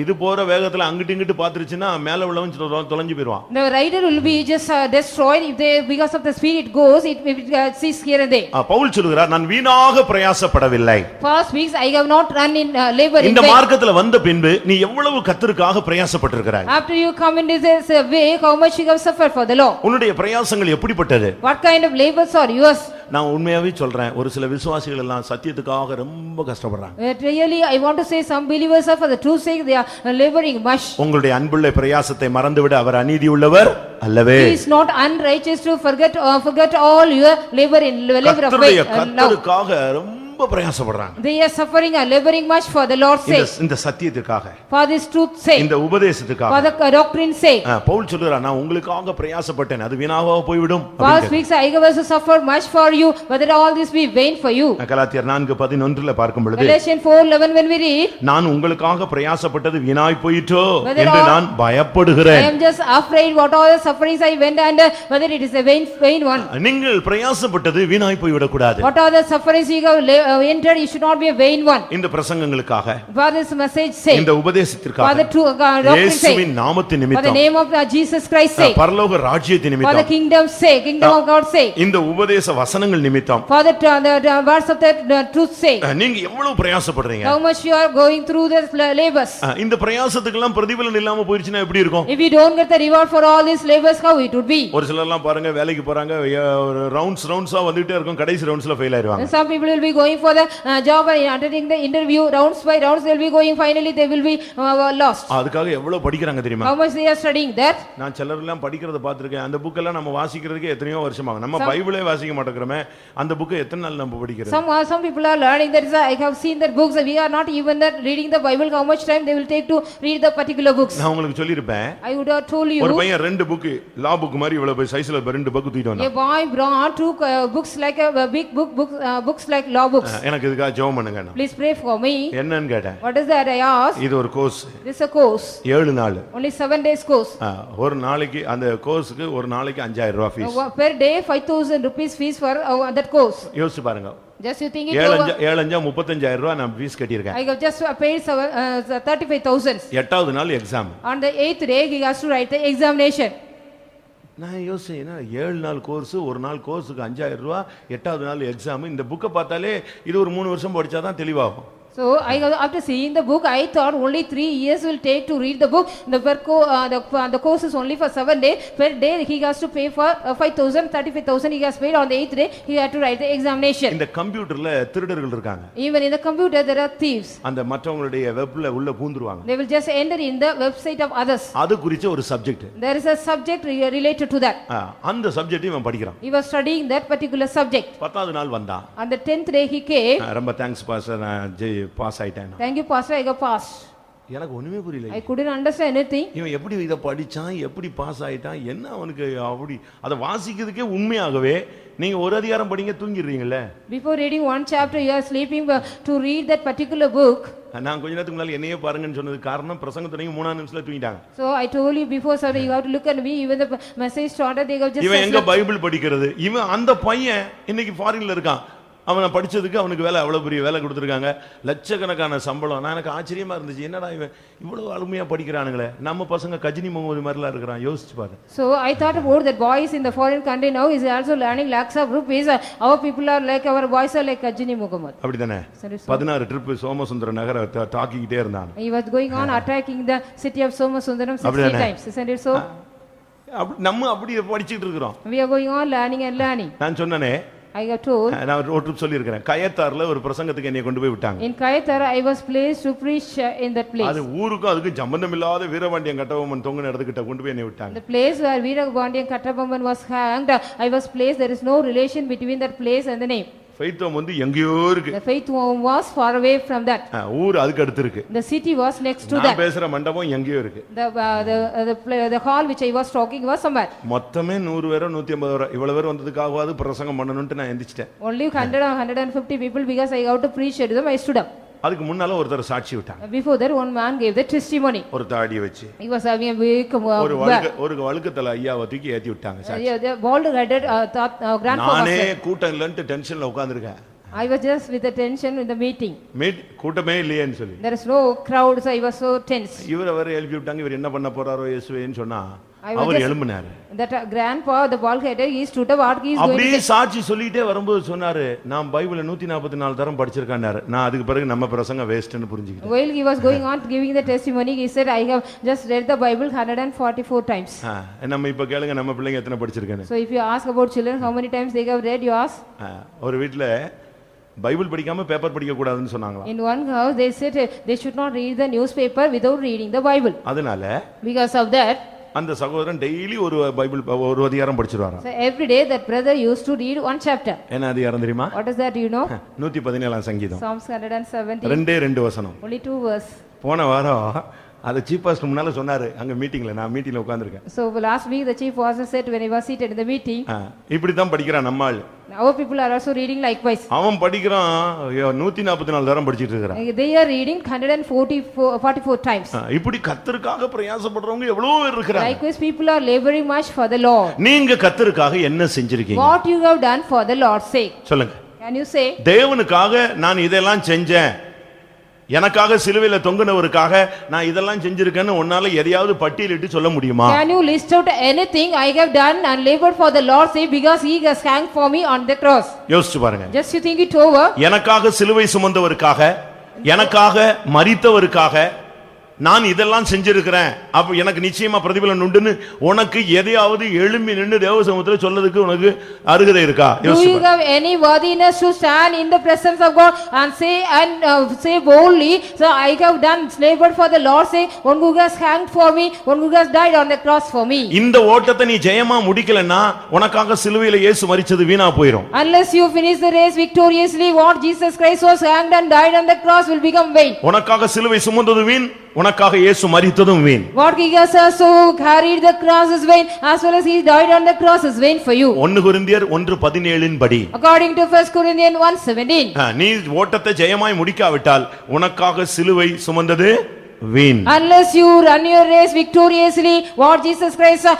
இது போற வேகத்துல அங்கிட்டு இங்கிட்டு பாத்துருச்சுன்னா மேல உள்ளவன் தொலைஞ்சு போயிருவான் The rider will be just uh, destroyed if they, because of the speed it goes, it be, uh, sees here and there. Pavul சொல்லுகிறார் நான் வீணாக பிரயாசப்படவில்லை First weeks, I have not run in uh, labor in இந்த. மார்க்கத்துல வந்த பின்பு நீ எவ்வளவு கத்தருக்காக பிரயாசப்பட்டிருக்கிறாய் After you come into this uh, way, how much you have suffered for the law? உன்னுடைய பிரயாசங்கள் எப்படிப்பட்டது What kind of labors are yours? நான் உண்மையாவே சொல்றேன் ஒரு சில விசுவாசிகள் எல்லாம் சத்தியத்துக்காக ரொம்ப கஷ்டப்படுறாங்க Uh, Really, I want to say some believers are for the truth sake, they are uh, laboring much. உங்களுடைய அன்புள்ள பிரயாசத்தை மறந்துவிட அவர் அநீதி உள்ளவர் அல்லவே He is not unrighteous to forget, uh, forget all your labor in labor of faith, uh. கத்தருக்காக ரொம்ப ரொம்ப பிரயாசப்படுறாங்க They are suffering and laboring much for the Lord's இந்த sake, இந்த சத்தியத்துக்காக for this truth's sake, இந்த உபதேசத்துக்காக for the doctrine's sake. ஆ, பவுல் சொல்லுறா நான் உங்களுக்காக பிரயாசப்பட்டேன் அது வீணாவா போய்விடும் Paul அப்படின்னு speaks, I also suffered much for you, but that all this be vain for you. கலாத்தியர் நான்கு பதினொன்றுல பார்க்கும் பொழுது Galatians 4:11 when we read, நான் உங்களுக்காக பிரயாசப்பட்டது வீணாய் போயிற்றோ Whether என்று all- நான் I பயப்படுகிறேன் am just afraid what all the sufferings I went under, whether it is a vain, vain one. நீங்கள் பிரயாசப்பட்டது வீணாய் போய்விடக் கூடாது What are the sufferings you have la- uh, entered, it should not be a vain one. இந்த பிரசங்கங்களுக்காக For this message sake, இந்த for உபதேசத்திற்காக the true uh, doctrine's sake, இயேசுவின் நாமத்து for the நிமித்தம் name of uh, Jesus Christ's sake, பரலோக ராஜ்யத்தின் for the நிமித்தம் kingdom's sake, kingdom of God's sake, இந்த உபதேச வசனங்கள் நிமித்தம் for the, uh, the, words of the truth's sake. நீங்க எவ்வளவு பிரயாசப்படுறீங்க How much you are going through the la- labors. இந்த பிரயாசத்துக்கெல்லாம் பிரதிபலன் இல்லாம போயிருச்சுன்னா எப்படி இருக்கும் If you don't get the reward for all these labors, how it would be? ஒரு சிலர்லாம் பாருங்க வேலைக்கு போறாங்க ரவுண்ட்ஸ் ரவுண்ட்ஸா வந்துட்டே இருக்கும் கடைசி ரவுண்ட்ஸ்ல ஃபெயில் ஆயிருவாங்க some people will be going for the uh, job and attending the interview, rounds by rounds, they will be going, finally they will be uh, lost. அதுக்காக எவ்வளவு படிக்கிறாங்க தெரியுமா How much they are studying that? நான் சிலர் எல்லாம் படிக்கிறத பார்த்திருக்கேன் அந்த புக் எல்லாம் நம்ம வாசிக்கிறதுக்கு எத்தனையோ வருஷமாகும் நம்ம பைபிளே வாசிக்க மாட்டேங்கிறோமே அந்த புக்கை எத்தனை நாள் நம்ம படிக்கிறது Some, uh, some people are learning that is, uh, I have seen that books, we are not even that reading the Bible, how much time they will take to read the particular books. நான் உங்களுக்கு சொல்லியிருப்பேன் I would have told ஒரு you, பையன் ரெண்டு book லா book மாதிரி இவ்வளவு சைஸ்ல ரெண்டு புக் தூக்கிட்டு a வந்தான் boy brought two uh, books like a, a big book, book uh, books like law books. எனக்கு இதுக்காக ஜெபம் பண்ணுங்க. Please pray for me. என்னன்னு கேட்டேன் What is that I asked? இது ஒரு course This is a course, ஏழு நாள் only seven days course. ஆ, ஒரு நாளைக்கு அந்த கோர்ஸுக்கு ஒரு நாளைக்கு அஞ்சாயிரம் ரூபாய் fees Uh, Per day, five thousand rupees fees for uh, that course. யோசிச்சு பாருங்க Just you think it ஏழு over. அஞ்சா ஏழு அஞ்சா முப்பத்தஞ்சாயிரம் ரூபாய் நான் ஃபீஸ் கட்டியிருக்கேன் I have just uh, paid seven, uh, thirty-five thousand. எட்டாவது நாள் exam On the eighth day, he has to write the examination. நான் யோசிச்சேன் என்ன ஏழு நாள் கோர்ஸு ஒரு நாள் கோர்ஸுக்கு அஞ்சாயிரம் ரூபா எட்டாவது நாள் எக்ஸாமு இந்த புக்கை பார்த்தாலே இது ஒரு மூணு வருஷம் படித்தா தான் தெளிவாகும். So I have, after seeing the book, I thought only three years will take to read the book. The per co, uh, the, uh, the course is only for seven days. Per day, he has to pay for uh, five thousand, thirty-five thousand. He has paid on the eighth day. He had to write the examination. இந்த கம்ப்யூட்டர்ல திருடர்கள் இருக்காங்க Even in the computer, there are thieves. அந்த மற்றவங்களுடைய வெப்ல உள்ள பூந்துருவாங்க They will just enter in the website of others. அது குறிச்ச ஒரு subject There is a subject re- related to that. அந்த சப்ஜெக்ட் இவன் படிக்கிறான் He was studying that particular subject. பத்தாவது நாள் வந்தான் On the tenth day, he came. ஆ, ரொம்ப தேங்க்ஸ் பாஸ் நான் ஜெய் பாஸ் ஆயிட்டேன் Thank you, Pastor. I got passed. எனக்கு ஒண்ணுமே புரியல I couldn't understand anything. இவன் எப்படி இதை படிச்சான் எப்படி பாஸ் ஆயிட்டான் என்ன அவனுக்கு அப்படி அதை வாசிக்கிறதுக்கே உண்மையாகவே நீங்க ஒரு அதிகாரம் படிங்க தூங்கிடுறீங்கல்ல reading one chapter, you are sleeping uh, to read that particular book. நான் கொஞ்ச நேரத்துக்கு முன்னால என்னையே பாருங்கன்னு சொன்னது காரணம் பிரசங்கத்துறையும் மூணாவது நிமிஷத்துல தூங்கிட்டாங்க So I told you before, sir, you have to look at me. Even the message started, they have just. இவன் எங்க. பைபிள் படிக்கிறது இவன் அந்த பையன் இன்னைக்கு ஃபாரின்ல இருக்கான் அவனை படிச்சதுக்கு அவனுக்கு வேலை அவ்வளவு பெரிய வேலை கொடுத்துருக்காங்க லட்சக்கணக்கான சம்பளம் நான் எனக்கு ஆச்சரியமா இருந்துச்சு என்னடா இவன் இவ்வளவு அருமையா படிக்கிறானுங்களே நம்ம பசங்க கஜினி முகமது மாதிரிலாம் இருக்கிறான் யோசிச்சு பாரு about that boys in the foreign country now is also learning lakhs of rupees. Uh, Our people are like, our boys are like Ajini Muhammad. அப்படிதானே Sir, so பதினாறு ட்ரிப் சோமசுந்தர நகர தா- தாக்கிக்கிட்டே இருந்தான் he was going on attacking the city of Somasundaram 60 அப்படிதானே? times. Isn't it so? அப்படி- நம்ம அப்படி படிச்சுட்டு இருக்கிறோம் We are going on learning and learning. நான் சொன்னனே I got told. நான் ஒரு ட்ரிப் சொல்லியிருக்கிறேன் கயத்தாறுல ஒரு பிரசங்கத்துக்கு என்னை கொண்டு போய் விட்டாங்க In Kayatara, I was placed to preach uh, in that place. அது ஊருக்கும் அதுக்கு சம்பந்தம் இல்லாத வீரபாண்டியன் கட்டபொம்மன் தொங்கின இடத்துக்கிட்ட கொண்டு போய் என்னை விட்டாங்க The place where Veerabhandian Kattabamman was hanged, uh, I was placed, there is no relation between that place and the name. ஃபைத்தோம் வந்து எங்கேயோ இருக்கு The faith home was far away from that. ஊர் அதுக்கு அடுத்து இருக்கு The city was next to நான் that. பேசுற மண்டபம் எங்கேயோ இருக்கு The, uh, the, uh, the, pla- the hall which I was talking was somewhere. மொத்தமே நூறு பேரோ நூத்தி ஐம்பது பேரோ இவ்வளவு பேர் வந்ததுக்காகவாது பிரசங்கம் பண்ணணும்ட்டு நான் எந்திரிச்சிட்டேன் Only 100 or 150 people because I got to preach to them, I stood up. அதுக்கு முன்னால ஒருத்தர் சாட்சி விட்டாங்க Before that, one man gave the testimony. ஒரு தாடியை வச்சு He was having a big, uh, ஒரு வழுக்க ஒரு வழுக்கத்தலை ஐயாவை தூக்கி ஏத்தி விட்டாங்க uh, சாட்சி yeah, the bald headed uh, thought, uh, grandfather. நானே. கூட்டம் இல்லைன்ட்டு டென்ஷன்ல உட்காந்துருக்கேன் I was just with the tension in the meeting. Meet கூட்டமே இல்லையேன்னு சொல்லி There is no crowd, so I was so tense. இவரை வேற எழுப்பி விட்டாங்க இவர் என்ன பண்ண போறாரோ இயேசுவேன்னு சொன்னா அவர் எழும்பினாரு That uh, grandpa, the bald headed, he stood up, what he is going to அப்படியே. சாட்சி சொல்லிட்டே வரும்போது சொன்னாரு நான் பைபிள நூத்தி நாற்பத்தி நாலு தரம் படிச்சிருக்காரு நான் அதுக்கு பிறகு நம்ம பிரசங்க வேஸ்ட்னு புரிஞ்சுக்கிட்டேன் While he was going on giving the testimony, he said, I have just read the Bible 144 times. ஆ, நம்ம இப்ப கேளுங்க நம்ம பிள்ளைங்க எத்தனை படிச்சிருக்கேன்னு So if you ask about children, how many times they have read, you ask? ஆ, ஒரு வீட்ல Bible படிக்காம paper படிக்க கூடாதுன்னு சொன்னாங்களாம் In one house, they said uh, they should not read the newspaper without reading the Bible. அதனால Because of that, அந்த சகோதரன் daily ஒரு பைபிள் ஒரு அதிகாரம் படிச்சிருவாராம் So every day that brother used to read one chapter. என்ன அதிகாரம் தெரியுமா What is that, do you know? நூத்தி பதினேழாம் சங்கீதம் Psalms 170, ரெண்டே ரெண்டு வசனம் only two verse. போன வாரம் அதை சீஃப் பாஸ்டர் முன்னால சொன்னாரு அங்க மீட்டிங்ல நான் மீட்டிங்ல உட்கார்ந்திருக்கேன் So last week the chief pastor said when he was seated in the meeting, இப்படி தான் படிக்கிறான் நம்மாள் our people are also reading likewise. அவன் படிக்கிறான் ஐயோ, நூத்தி நாற்பத்தி நாலு தரம் படிச்சிட்டு இருக்கிறான் They are reading 144 44 times. ஆ, இப்படி கத்தருக்காக பிரயாசப்படுறவங்க எவ்வளவு பேர் இருக்கிறாங்க Likewise, people are laboring much for the Lord. நீங்க கத்தருக்காக என்ன செஞ்சிருக்கீங்க What you have done for the Lord's sake. சொல்லுங்க Can you say? தேவனுக்காக நான் இதெல்லாம் செஞ்சேன் எனக்காக சிலுவையில தொங்குனவருக்காக நான் இதெல்லாம் செஞ்சிருக்கேன்னு உன்னால எதையாவது பட்டியலிட்டு சொல்ல முடியுமா Can you list out anything I have done and labored for the Lord's sake because He has hanged for me on the cross? யோசிச்சு பாருங்க Just you think it over. எனக்காக சிலுவை சுமந்தவருக்காக எனக்காக மரித்தவருக்காக நான் இதெல்லாம் செஞ்சிருக்கிறேன் அப்ப எனக்கு நிச்சயமா பிரதிபலன் உண்டுன்னு உனக்கு எதையாவது எழும்பி நின்று தேவ சமூகத்துல சொல்லதுக்கு உனக்கு அருகதை இருக்கா Do you have any worthiness to stand in the presence of God and say and uh, say boldly, so I have done labored for the Lord's sake, one who has hanged for me, one who has died on the cross for me. இந்த ஓட்டத்தை நீ ஜெயமா முடிக்கலன்னா உனக்காக சிலுவையில இயேசு மரிச்சது வீணா போயிரும் Unless you finish the race victoriously, what Jesus Christ was hanged and died on the cross will become vain. உனக்காக சிலுவை சுமந்தது வீண் உனக்காக இயேசு மரித்ததும் வீண் What he has also carried the cross is vain, as well as he died on the cross is vain for you. ஒன்னு குருந்தியர் ஒன்று பதினேழின் படி According to first Corinthians 1:17. ஆ, நீ ஓட்டத்தை ஜெயமாய் முடிக்காவிட்டால் உனக்காக சிலுவை சுமந்தது வீண் Unless you run your race victoriously, what Jesus Christ uh,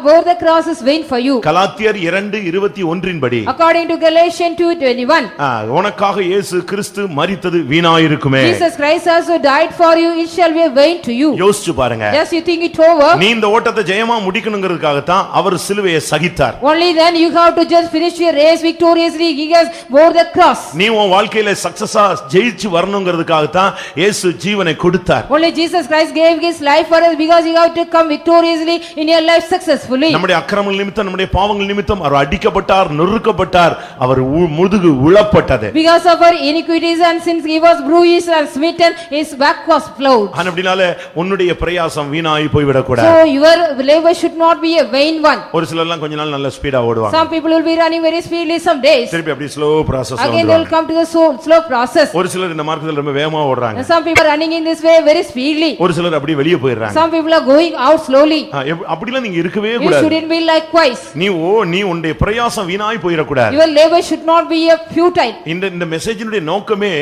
bore the cross is vain for you. கலாத்தியர் இரண்டு இருபத்தி ஒன்றின் படி According to Galatians 2:21. ஆ, உனக்காக இயேசு கிறிஸ்து மரித்தது வீணாயிருக்குமே Jesus Christ also died for you, it shall be vain to you. யோசிச்சு பாருங்க Just you think it over, நீ இந்த ஓட்டத்தை ஜெயமா முடிக்கணுங்கிறதுக்காகத்தான் அவர் சிலுவையை சகித்தார் only then you have to just finish your race victoriously, he has bore the cross. நீ உன் வாழ்க்கையில சக்சஸா ஜெயிச்சு வரணுங்கிறதுக்காகத்தான் இயேசு ஜீவனை கொடுத்தார் Only Jesus Christ gave his life for us because you have to come victoriously in your life successfully. நம்முடைய அக்கிரமங்கள் நிமித்தம் நம்முடைய பாவங்கள் நிமித்தம் அவர் அடிக்கப்பட்டார் நொறுக்கப்பட்டார் அவர் முதுகு உளப்பட்டது Because of our iniquities and sins, he was bruised and smitten, his back was plowed. அப்படினால உன்னுடைய பிரயாசம் வீணாகி போய்விடக் கூடாது So your labor should not be a vain one. ஒரு சிலர்லாம் கொஞ்ச நாள் நல்ல ஸ்பீடா ஓடுவாங்க Some people will be running very speedily some days. திருப்பி அப்படி slow process Again they will come to the slow, slow process. ஒரு சிலர் இந்த மார்க்கத்தில் ரொம்ப வேகமா ஓடுறாங்க some people running in this way very speedily. ஒரு சிலர் அப்படி வெளியே போயிடுறாங்க Some people are going out slowly. ஆ, எப்- அப்படிலாம் நீங்க இருக்கவே You கூடாது shouldn't be likewise. நீ ஓ நீ உன்னுடைய பிரயாசம் வீணாய் போயிடக்கூடாது Your labor should not be a futile. இந்த இந்த மெசேஜினுடைய நோக்கமே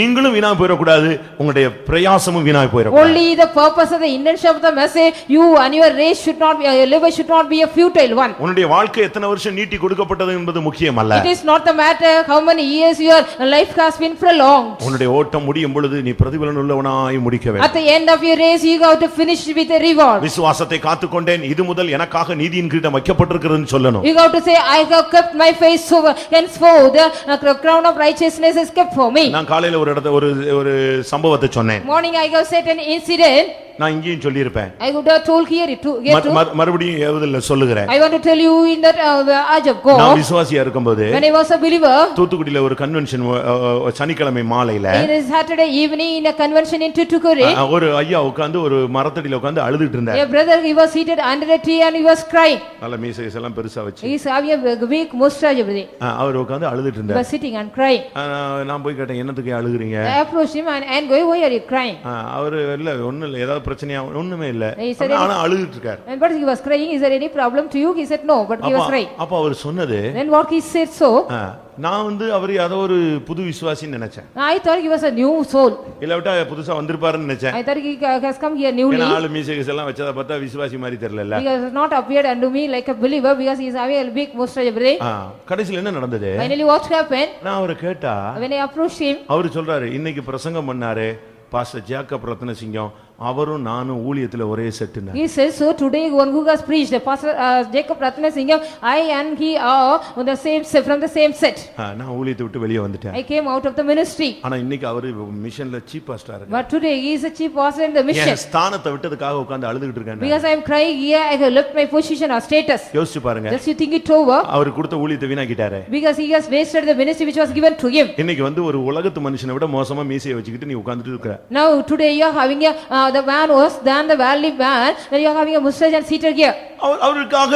நீங்களும் வீணாய் போயிடக்கூடாது உங்களுடைய பிரயாசமும் வீணாய் Only the purpose of the intention of the message, you and your race should not be, your labor should not be a futile one. உன்னுடைய வாழ்க்கை எத்தனை வருஷம் நீட்டி கொடுக்கப்பட்டது என்பது முக்கியம் அல்ல It is not the matter how many years your life has been prolonged. உன்னுடைய ஓட்டம் முடியும் பொழுது நீ பிரதிபலன் உள்ளவனாய் முடிக்க வேண்டும் the end of your race, you have to finish with a reward. விசுவாசத்தை காத்துக்கொண்டேன் இது முதல் எனக்காக நீதியின் கிரீடம் வைக்கப்பட்டிருக்கிறதுன்னு சொல்லணும் You have to say, I have kept my face so henceforth, the crown of righteousness is kept for me. நான் காலையில ஒரு இடத்த ஒரு ஒரு சம்பவத்தை சொன்னேன் Morning I have said an incident, நான் இங்கேயும் சொல்லியிருப்பேன் I would have told here it too, here மறு- too. மறு- மறுபடியும் ஏவுதல்ல சொல்லுகிறேன் I want to tell you in that uh, age of நான் விசுவாசியா இருக்கும்போது when I was a believer, தூத்துக்குடியில ஒரு கன்வென்ஷன் சனிக்கிழமை மாலையில in a Saturday evening in a convention in Tutukuri, ஒரு ஐயா உட்கார்ந்து ஒரு மரத்தடியில உட்கார்ந்து அழுதுட்டு இருந்தார் a brother, he was seated under a tree and he was crying. நல்ல மீசை எல்லாம் பெருசா வச்சு He is having a big mustache everything. அவர் உட்கார்ந்து அழுதுட்டு He இருந்தார் was sitting and crying. நான் போய் கேட்டேன் என்னத்துக்கு அழுகுறீங்க I approached him and, and why are you crying? அவரு இல்ல ஒண்ணும் இல்ல ஏதாவது பிரச்சனையா ஒண்ணுமே இல்ல ஆனா அழுதுட்டு இருக்காரு And but he was crying, is there any problem to you? He said, no, but he was அப்ப crying. அப்ப அவர் சொன்னது Then what he said so, அ, நான் வந்து அவர் ஏதோ ஒரு புது விசுவாசின்னு நினைச்சேன் I thought he was a new soul. இல்லாவிட்டா புதுசா வந்திருப்பாருன்னு நினைச்சேன் I thought he has come here newly. ஏன்னா ஆளு எல்லாம் வச்சதை பார்த்தா விசுவாசி மாதிரி தெரியல He has not appeared unto me like a believer because he is having a big mustache everything. கடைசியில் என்ன நடந்தது Finally what happened? நான் அவரை கேட்டா When I approached him, அவரு சொல்றாரு இன்னைக்கு பிரசங்கம் பண்ணாரு பாஸ்டர் ஜேக்கப் ரத்னசிங்கம் அவரும் நானும் ஊழியத்துல ஒரே செட்டுன்னு he says, so today one who has preached, Pastor uh, Jacob Ratnasingam, I and he are on the same set, from the same set. நான் ஊழியத்தை விட்டு வெளியே வந்துட்டேன் I came out of the ministry. ஆனா இன்னைக்கு அவரு மிஷன்ல சீப் பாஸ்டா இருக்கு But today he is a chief pastor in the mission. என் ஸ்தானத்தை விட்டதுக்காக உட்கார்ந்து அழுதுகிட்டு இருக்காங்க Because I am crying here, I have left my position or status. யோசிச்சு பாருங்க Just you think it over, அவர் கொடுத்த ஊழியத்தை வீணாக்கிட்டாரு because he has wasted the ministry which was given to him. இன்னைக்கு வந்து ஒரு உலகத்து மனுஷனை விட மோசமா மீசையை வச்சுக்கிட்டு நீ உட்கார்ந்துட்டு இருக்கிற Now today you are having a uh, the van worse than the valley van when you are having a mustache and seated here. அவருக்காக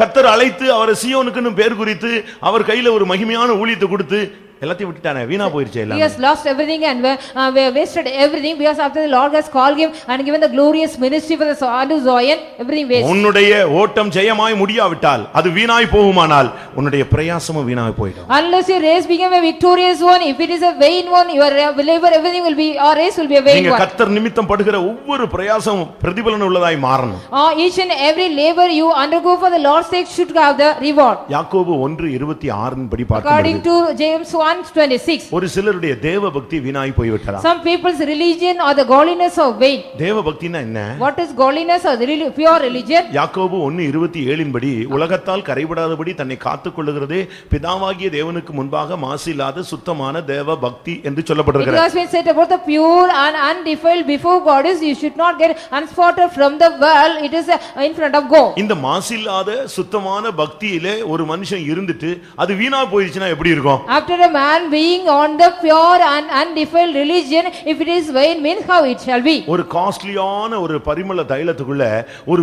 கத்தர் அழைத்து அவரை சியோனுக்குன்னு பேர் குறித்து அவர் கையில ஒரு மகிமையான ஊழியத்தை கொடுத்து எல்லாத்தையும் விட்டுட்டானே வீணா போயிருச்சே He எல்லாம் has lost everything and uh, we have wasted everything because after the Lord has called him and given the glorious ministry for the of Zion, everything waste. உன்னுடைய ஓட்டம் ஜெயமாய் முடியாவிட்டால் அது வீணாய் போகுமானால் உன்னுடைய பிரயாசமும் வீணாய் போயிடும் Unless your race become a victorious one, if it is a vain one, your uh, labor, everything will be, our race will be a vain நீங்க one. கத்தர் நிமித்தம் படுகிற ஒவ்வொரு பிரயாசம் பிரதிபலன் உள்ளதாய் மாறணும் Uh, each and every labor you undergo for the Lord's sake should have the reward. யாக்கோபு ஒன்று இருபத்தி ஆறின் படி According பார்க்கும் to James 1 26. ஒரு சிலருடைய தேவ பக்தி வீணாய் போய்விட்டதா Some people's religion or the godliness of vain. தேவ பக்தினா என்ன What is godliness or the reli- pure religion? யாக்கோபு ஒன்னு இருபத்தி ஏழின் படி உலகத்தால் கரைபடாதபடி தன்னை காத்துக் கொள்ளுகிறதே பிதாவாகிய தேவனுக்கு முன்பாக மாசில்லாத சுத்தமான தேவ பக்தி என்று It சொல்லப்படுகிறது has been said about the pure and undefiled before God is, you should not get unspotted from the world, it is uh, in front of God. இந்த மாசில்லாத சுத்தமான பக்தியிலே ஒரு மனுஷன் இருந்துட்டு அது வீணா போயிடுச்சுன்னா எப்படி இருக்கும் After a man being on the pure and undefiled religion, if it is vain, means how it shall be. ஒரு காஸ்ட்லியான ஒரு பரிமள தைலத்துக்குள்ள ஒரு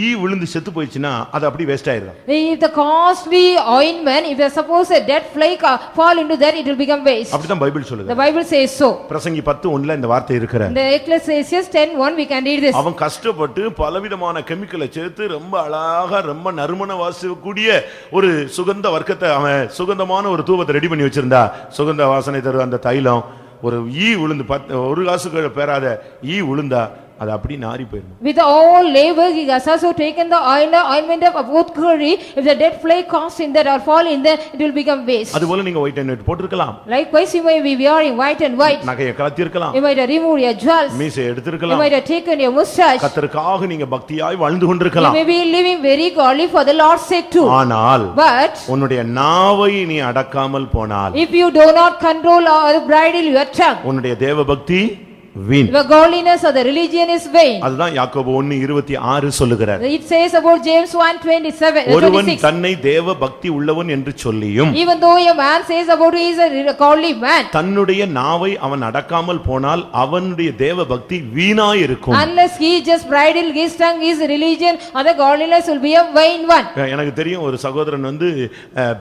ஈ விழுந்து செத்து போயிடுச்சுன்னா அது அப்படி வேஸ்ட் ஆயிடும் If the costly ointment, if suppose a dead flake uh, fall into that, it will become waste. அப்படிதான் பைபிள் The சொல்லுது Bible says so. பிரசங்கி பத்து ஒண்ணுல இந்த வார்த்தை இருக்கிற the Ecclesiastes 10:1, we can read this. அவன் கஷ்டப்பட்டு பலவிதமான கெமிக்கலை சேர்த்து ரொம்ப அழகா ரொம்ப நறுமண வாசக்கூடிய ஒரு சுகந்த வர்க்கத்தை அவன் சுகந்தமான ஒரு தூபத்தை ரெடி பண்ணி வச்சிருந்தா சுகந்த வாசனை தரும் அந்த தைலம் ஒரு ஈ விழுந்து பத் ஒரு காசு பெறாத ஈ விழுந்தா அது அப்படி நாறி போயிடும் With all labor, he has also taken the oil, ointment of apothecary. If the dead flake comes in that or fall in there, it will become waste. அதுபோல நீங்க ஒயிட் அண்ட் ஒயிட் போட்டிருக்கலாம் Likewise, you may be wearing white and white. நகையை கலத்திருக்கலாம் You might have removed your jewels. மீசை You எடுத்திருக்கலாம் might have taken your mustache. கத்தருக்காக நீங்க பக்தியாய் வாழ்ந்து You கொண்டிருக்கலாம் may be living very godly for the Lord's sake too. ஆனால் But உன்னுடைய நாவை நீ அடக்காமல் போனால் if you do not control or bridle your tongue, உன்னுடைய தேவ பக்தி வீண் your godliness or the religion is vain. அதுதான் யாக்கோபு ஒன்னு இருபத்தி ஆறு சொல்லுகிறார் It says about James 1 27, ஒருவன் 26. தன்னை தேவ பக்தி உள்ளவன் என்று சொல்லியும் Even though a man says about he is a godly man, தன்னுடைய நாவை அவன் அடக்காமல் போனால் அவனுடைய தேவ பக்தி வீணாய் இருக்கும் unless he just bridle his tongue, his religion or the godliness will be a vain one. எனக்கு தெரியும் ஒரு சகோதரன் வந்து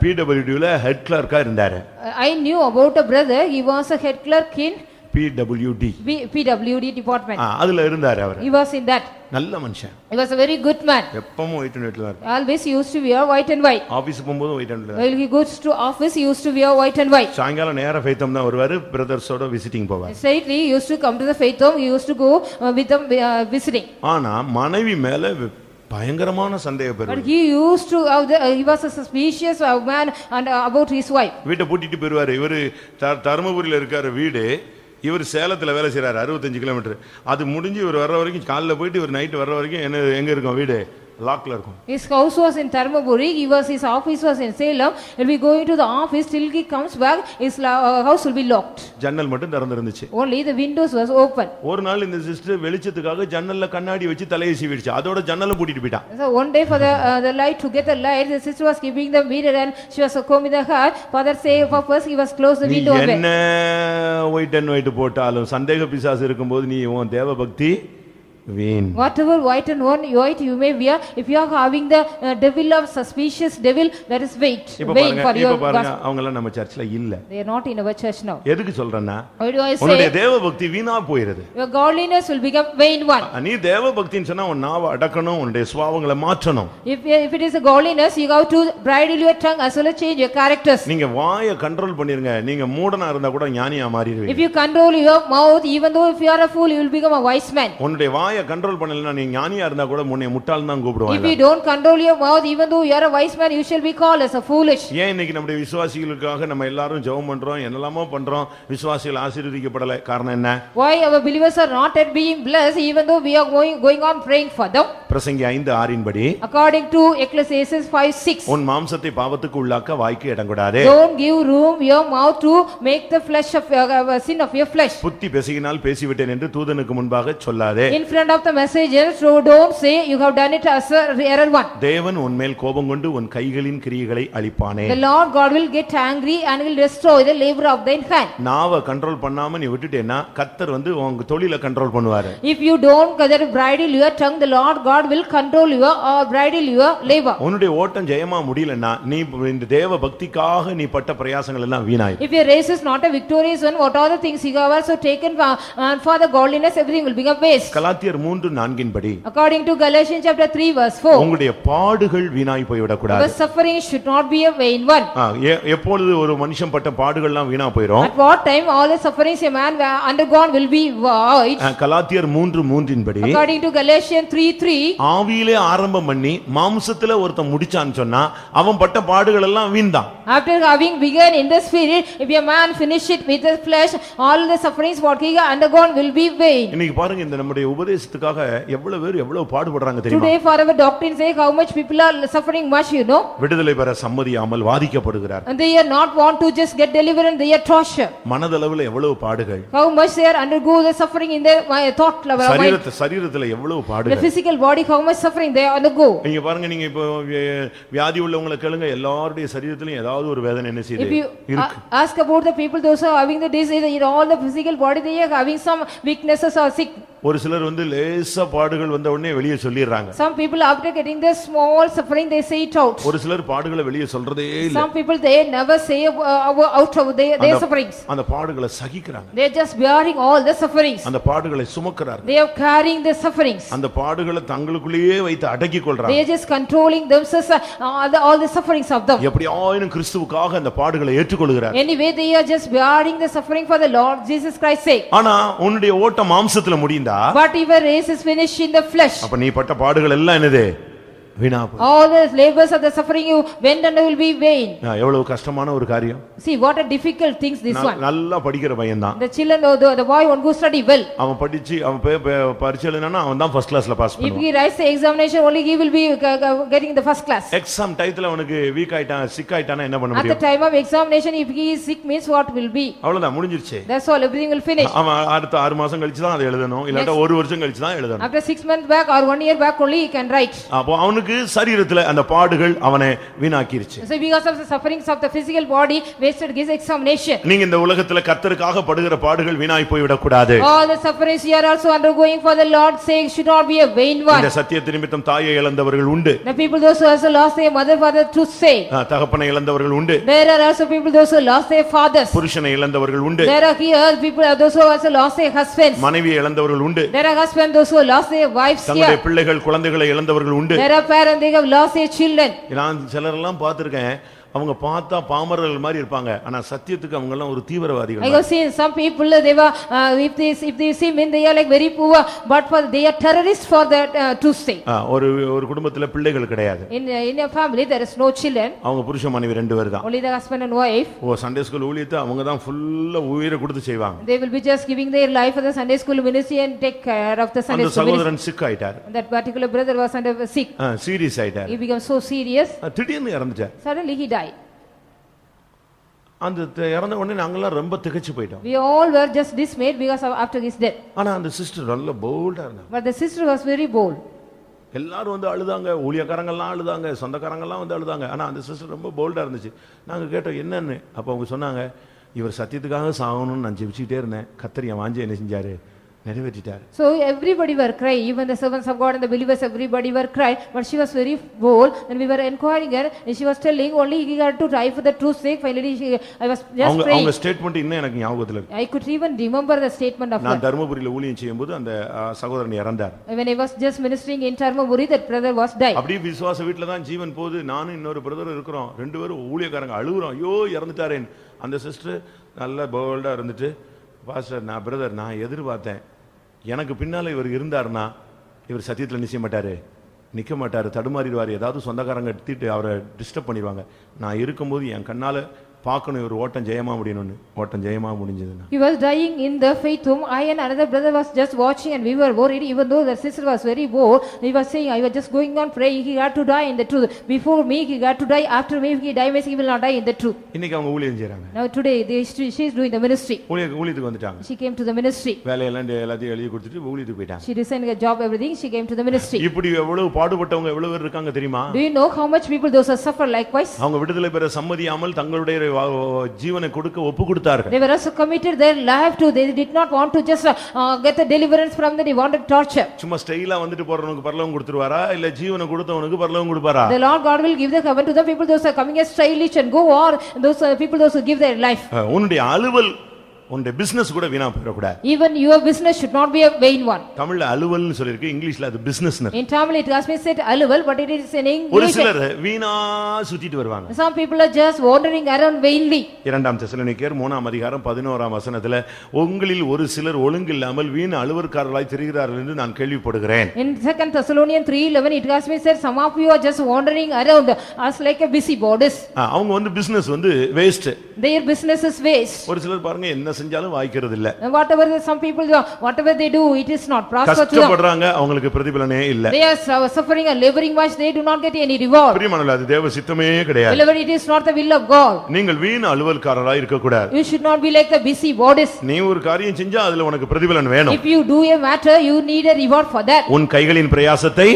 பிடபிள்யூடியூல ஹெட் கிளர்க்கா இருந்தாரு I knew about a brother, he was a head clerk in PWD PWD department. அதுல இருந்தாரு அவர் He was in that. நல்ல மனுஷன் He was a very good man. எப்பவும் ஒயிட் அண்ட் ஒயிட்ல தான் Always he used to wear white and white. Office போகும்போது white and While he goes to office, he used to wear white and white. சாயங்காலம் நேர faith home தான் வருவாரு பிரதர்ஸோட visiting போவார் Straightly, he used to come to the faith home, he used to go uh, with them uh, visiting. ஆனா மனைவி மேல பயங்கரமான சந்தேக But பெறுவார் he used to, uh, the- uh, he was a suspicious uh, man and uh, about his wife. வீட்டை பூட்டிட்டு போயிருவாரு இவரு தருமபுரியில இருக்காரு வீடு இவர் சேலத்தில் வேலை செய்கிறார் அறுபத்தஞ்சு கிலோமீட்டர். அது முடிஞ்சு இவர் வர்ற வரைக்கும் காலைல போயிட்டு இவர் நைட்டு வர்ற வரைக்கும் என்ன எங்கே இருக்கும் வீடு? லாக்ல இருக்கும் His house was in Tharmaburi, he was, his office was in Salem. He'll be going to the office till he comes back, his la- uh, house will be locked. ஜன்னல் மட்டும் திறந்து இருந்துச்சு Only the windows was open. ஒரு நாள் இந்த sister வெளிச்சத்துக்காக ஜன்னல்ல கண்ணாடி வச்சு தலையை சீவிடுச்சு அதோட ஜன்னலும் பூட்டிட்டு போயிட்டான் So one day for the, uh, the light, to get the light, the sister was keeping the mirror and she was combing the hair. Father say purpose, he was close the நீ window. என்ன white and white போட்டாலும் சந்தேக பிசாசு இருக்கும்போது நீ உன் தேவ பக்தி வீண் Whatever white and one white you may wear, if you are having the uh, devil of suspicious devil, that is weight, vain for your gospel. அவங்க எல்லாம் நம்ம சர்ச்ல இல்ல They are not in our church now. எதுக்கு சொல்றேன்னா Why do I உன்னுடைய say, தேவ பக்தி வீணா போயிருது your godliness will become vain one. நீ தேவ பக்தின்னு சொன்னா உன் நாவை அடக்கணும் உன்னுடைய சுவாவங்களை மாற்றணும் If, if it is a godliness, you have to bridle your tongue as well as change your characters. நீங்க வாயை கண்ட்ரோல் பண்ணிருங்க நீங்க மூடனா இருந்தா கூட ஞானியா If மாறிடுவீங்க you control your mouth, even though if you are a fool, you will become a wise man. உன்னுடைய வாயை control பண்ணலன்னா நீ ஞானியா இருந்தா கூட உன்னை முட்டாள் தான் If கூப்பிடுவாங்க you don't control your mouth, even though you are a wise man, you shall be called as a foolish. ஏன் இன்னைக்கு நம்முடைய விசுவாசிகளுக்காக நம்ம எல்லாரும் ஜெபம் பண்றோம் என்னெல்லாமோ பண்றோம் விசுவாசிகள் ஆசீர்வதிக்கப்படலை காரணம் என்ன Why our believers are not yet being blessed, even though we are going, going on praying for them? பிரசங்கி ஐந்து ஆறின்படி According to Ecclesiastes 5 6. உன் மாம்சத்தை பாவத்துக்கு உள்ளாக்க வாய்க்கு இடம் கூடாது Don't give room your mouth to make the flesh of your uh, sin of your flesh. புத்தி பெசகினால் பேசிவிட்டேன் என்று தூதனுக்கு முன்பாக சொல்லாதே In front of the messenger, so don't say you have done it as a error one. தேவன் உன்மேல் கோபம் கொண்டு உன் கைகளின் கிரியைகளை அழிப்பானே The Lord God will get angry and will destroy the labor of thine hand. நாவை கண்ட்ரோல் பண்ணாம நீ விட்டுட்டேன்னா கத்தர் வந்து உங்க தொழிலை கண்ட்ரோல் பண்ணுவாரு If you don't gather bridle your tongue, the Lord God will control your or bridle your labor. உன்னுடைய ஓட்டம் ஜெயமா முடியலன்னா நீ இந்த தேவ பக்திக்காக நீ பட்ட பிரயாசங்கள் எல்லாம் வீணாய் If your race is not a victorious one, what are the things you have also taken for, and for the godliness, everything will become waste. கலாத்தியர் மூன்று நான்கின்படி According to Galatians chapter 3 verse 4, உங்களுடைய பாடுகள் வீணாய் போய்விடக்கூடாது our suffering should not be a vain one. எப்பொழுது ஒரு மனுஷன் பட்ட பாடுகள்லாம் வீணா போயிரும் At what time all the sufferings a man undergone will be void. கலாத்தியர் மூன்று மூன்றின்படி According to Galatians 3 3, ஆவியிலே ஆரம்பம் பண்ணி மாம்சத்துல ஒருத்தன் முடிச்சான்னு சொன்னா அவன் பட்ட பாடுகள் எல்லாம் வீண்தான் after having begun in the spirit, if a man finish it with the flesh, all the sufferings what he undergone will be vain. இன்னைக்கு பாருங்க இந்த நம்முடைய உபதேசத்துக்காக எவ்வளவு பேர் எவ்வளவு பாடுபடுறாங்க தெரியுமா Today for our doctrine sake, how much people are suffering much, you know? விடுதலை பெற சம்மதியாமல் வாதிக்கப்படுகிறார் And they are not want to just get deliverance, they are torture. மனதளவுல எவ்வளவு பாடுகள் How much they are undergo the suffering in their my thought level. mind. சரீரத்து சரீரத்துல எவ்வளவு The பாடுகள் physical body, how much suffering they undergo. நீங்க பாருங்க நீங்க இப்போ வியாதி உள்ளவங்களை கேளுங்க எல்லாருடைய சரீரத்திலும் ஏதாவது ஒரு வேதனை என்ன செய்யுது இருக்கு a- ask about the people, those who are having the disease, in all the physical body, they are having some weaknesses or sick. ஒரு சிலர் வந்து லேசா பாடுகள் வந்த உடனே வெளியே சொல்லிடுறாங்க Some people after getting the small suffering, they say it out. ஒரு சிலர் பாடுகளை வெளியே சொல்றதே இல்ல Some people, they never say uh, out of their, their sufferings. அந்த பாடுகளை சகிக்கிறாங்க They are just bearing all the sufferings. அந்த பாடுகளை சுமக்கிறார்கள் They are carrying the sufferings. அந்த பாடுகளை தங்களுக்குள்ளேயே வைத்து அடக்கி கொள்றாங்க They are just controlling themselves, uh, all the, all the sufferings of them. எப்படியாயினும் கிறிஸ்துவுக்காக அந்த பாடுகளை ஏற்றுக்கொள்கிறார் Anyway, they are just bearing the suffering for the Lord Jesus Christ's sake. ஆனா உன்னுடைய ஓட்டம் மாம்சத்துல முடிந்தா But if a race is finished in the flesh, அப்ப நீ பட்ட பாடுகள் எல்லாம் என்னது வீணா all the labors of the suffering you went under will be vain. எவ்வளவு கஷ்டமான ஒரு காரியம் See, what a difficult things this one. நல்லா படிக்கிற பையன்தான் The children, oh, the, the boy won't go study well. அவன் படிச்சு அவன் பரீட்சை எழுதினா அவன் தான் ஃபர்ஸ்ட் கிளாஸ்ல பாஸ் If பண்ணுவான் he writes the examination, only he will be uh, uh, getting the first class. Exam டயத்துல அவனுக்கு வீக் ஆயிட்டான் சிக் ஆயிட்டானா என்ன பண்ண At the முடியும் time of examination, if he is sick means what will be? அவ்வளவுதான் முடிஞ்சிருச்சு That's all, everything will finish. அவன் அடுத்த ஆறு மாசம் கழிச்சு தான் அதை எழுதணும் இல்லாட்டா ஒரு வருஷம் கழிச்சு தான் எழுதணும் After six months back or one year back only he can write. அப்போ அவனுக்கு சரீரத்துல அந்த பாடுகள் அவனை வீணாக்கிருச்சு So because of the sufferings of the physical body, wasted his examination. நீங்க இந்த உலகத்துல கர்த்தருக்காக படுகிற பாடுகள் வீணாய் போய்விடக் கூடாது All the sufferings you are also undergoing for the Lord's sake should not be a vain one. இந்த சத்தியத்து நிமித்தம் தாயை இழந்தவர்கள் உண்டு The people those who also lost their mother for the truth's sake. ஆ, தகப்பனை இழந்தவர்கள் உண்டு There are also people those who lost their fathers. புருஷனை இழந்தவர்கள் உண்டு There are here people are those who also lost their husbands. மனைவியை இழந்தவர்கள் உண்டு There are husbands those who lost their wives தங்களுடைய here. பிள்ளைகள் குழந்தைகளை இழந்தவர்கள் உண்டு There are parents they have lost their children. நான் சிலரெல்லாம் பார்த்திருக்கேன் அவங்க பார்த்தா பாமரர்கள் மாதிரி இருப்பாங்க ஆனா சத்தியத்துக்கு அவங்க எல்லாம் ஒரு தீவிரவாதிகள் I have seen some people they were uh, if they if they see men they are like very poor but for they are terrorists for the uh, sake. ஆ, ஒரு ஒரு குடும்பத்துல பிள்ளைகள் கிடையாது In in a family there is no children அவங்க புருஷ மனைவி ரெண்டு பேர் தான் only the husband and wife. ஓ சண்டே ஸ்கூல் ஊழியத்தை அவங்க தான் ஃபுல்லா உயிரை கொடுத்து செய்வாங்க They will be just giving their life for the Sunday school ministry and take care of the Sunday school. சகோதரன் சிக் ஆயிட்டார் That particular brother was under sick. Serious ஆயிட்டார் He became so serious, திடீர்னு இறந்துட்டார் suddenly he died. அந்த இறந்த உடனே நாங்கெல்லாம் ரொம்ப திகைச்சு போயிட்டோம். We all were just dismayed because of after his death. ஆனா அந்த சிஸ்டர் நல்ல போல்டா இருந்தாங்க. But the sister was very bold. எல்லாரும் வந்து அழுதாங்க. ஊழியக்காரங்கெல்லாம் அழுதாங்க. சொந்தக்காரங்கெல்லாம் வந்து அழுதாங்க. ஆனா அந்த சிஸ்டர் ரொம்ப போல்டா இருந்துச்சு. நாங்க கேட்டோம் என்னன்னு? அப்ப அவங்க சொன்னாங்க இவர் சத்தியத்துக்காக சாகணும்னு நான் ஜெபிச்சுக்கிட்டே இருந்தேன். கத்தர் என் வாஞ்சி என்ன செஞ்சாரு? நிறைவேற்றிட்டாரு So everybody were crying, even the servants of God and the believers, everybody were crying. But she was very bold and we were inquiring her and she was telling only he had to die for the truth's sake. Finally, she, I was just அவங்க. அவங்க statement இன்னும் எனக்கு ஞாபகத்துல இருக்கு I could even remember the statement of her. நான் தருமபுரியில ஊழியம் செய்யும்போது அந்த சகோதரன் இறந்தார் When I was just ministering in Tarmaburi, that brother was died. அப்படியே விசுவாச வீட்டுல தான் ஜீவன் போகுது நானும் இன்னொரு பிரதர் இருக்கிறோம் ரெண்டு பேரும் ஊழியக்காரங்க அழுகுறோம் ஐயோ இறந்துட்டாரேன்னு அந்த சிஸ்டர் நல்ல போல்டா இருந்துட்டு பாஸ்டர் நான் பிரதர் நான் எதிர்பார்த்தேன் எனக்கு பின்னால் இவர் இருந்தாருன்னா இவர் சத்தியத்தில் நிச்சய மாட்டார்? நிற்க மாட்டார். தடுமாறிடுவார். ஏதாவது சொந்தக்காரங்க எடுத்துட்டு அவரை டிஸ்டர்ப் பண்ணிடுவாங்க. நான் இருக்கும்போது என் கண்ணால் பார்க்கணும் இவர் ஓட்டம் ஜெயமா முடியணும்னு ஓட்டம் ஜெயமா முடிஞ்சதுன்னா He was dying in the faith whom I and another brother was just watching and we were worried even though the sister was very bored. He was saying, I was just going on praying, he had to die in the truth. Before me, he had to die. After me, if he die, means he will not die in the truth. இன்னைக்கு அவங்க ஊழியம் செய்றாங்க Now today, they, she she is doing the ministry. ஊழிய ஊழியத்துக்கு வந்துட்டாங்க She came to the ministry. வேலையெல்லாம் டே- எல்லாத்தையும் எழுதி கொடுத்துட்டு ஊழியத்துக்கு போயிட்டாங்க She resigned her job, everything. She came to the ministry. இப்படி எவ்வளவு பாடுபட்டவங்க எவ்வளவு பேர் இருக்காங்க தெரியுமா Do you know how much people those who suffer likewise? அவங்க விடுதலை பெற சம்மதியாமல் தங்களுடைய வா- வா- ஜீவனை கொடுக்க ஒப்பு கொடுத்தார்கள் They were also committed their life to, they did not want to just uh, uh, get the deliverance from the, they wanted torture. சும்மா ஸ்டைலா வந்துட்டு போறவனுக்கு பரலவம் கொடுத்துருவாரா இல்ல ஜீவனை கொடுத்தவனுக்கு பரலவம் கொடுப்பாரா The Lord God will give the heaven to the people those are coming as stylish and go or those uh, people those who give their life. உன்னுடைய அலுவல் உன்னுடைய business கூட வீணா போயிடக்கூடாது Even your business should not be a vain one. தமிழ்ல அலுவல்னு சொல்லியிருக்கு இங்கிலீஷ்ல அது business In Tamil it has been said aluval, but it is in ஒரு English. சிலர் வீணா சுத்திட்டு வருவாங்க Some people are just wandering around vainly. இரண்டாம் தெசலோனிக்கேயர் மூணாம் அதிகாரம் பதினோராம் வசனத்துல உங்களில் ஒரு சிலர் ஒழுங்கில்லாமல் வீண் அலுவற்காரர்களாய் திரிகிறார்கள் என்று நான் கேள்விப்படுகிறேன் In second Thessalonians three eleven, it has been said, some of you are just wandering around as like a busybodies. அஹ், அவங்க வந்து பிசினஸ் வந்து waste Their business is waste. ஒரு சிலர் பாருங்க என்ன செஞ்சாலும் வாய்க்கிறது இல்ல And whatever the- some people do, whatever they do, it is not prosper to them. கஷ்டப்படுறாங்க அவங்களுக்கு பிரதிபலனே இல்ல They are su- suffering and laboring much, they do not get any reward. பிரியமானல அது தேவ சித்தமே கிடையாது Whenever it is not the will of God, நீங்கள் வீண் அலுவல்காரராய் இருக்கக்கூடாது you should not be like the busybodies. நீ ஒரு காரியம் செஞ்சா அதுல உனக்கு பிரதிபலன் வேணும் If you do a matter, you need a reward for that. உன் கைகளின் பிரயாசத்தை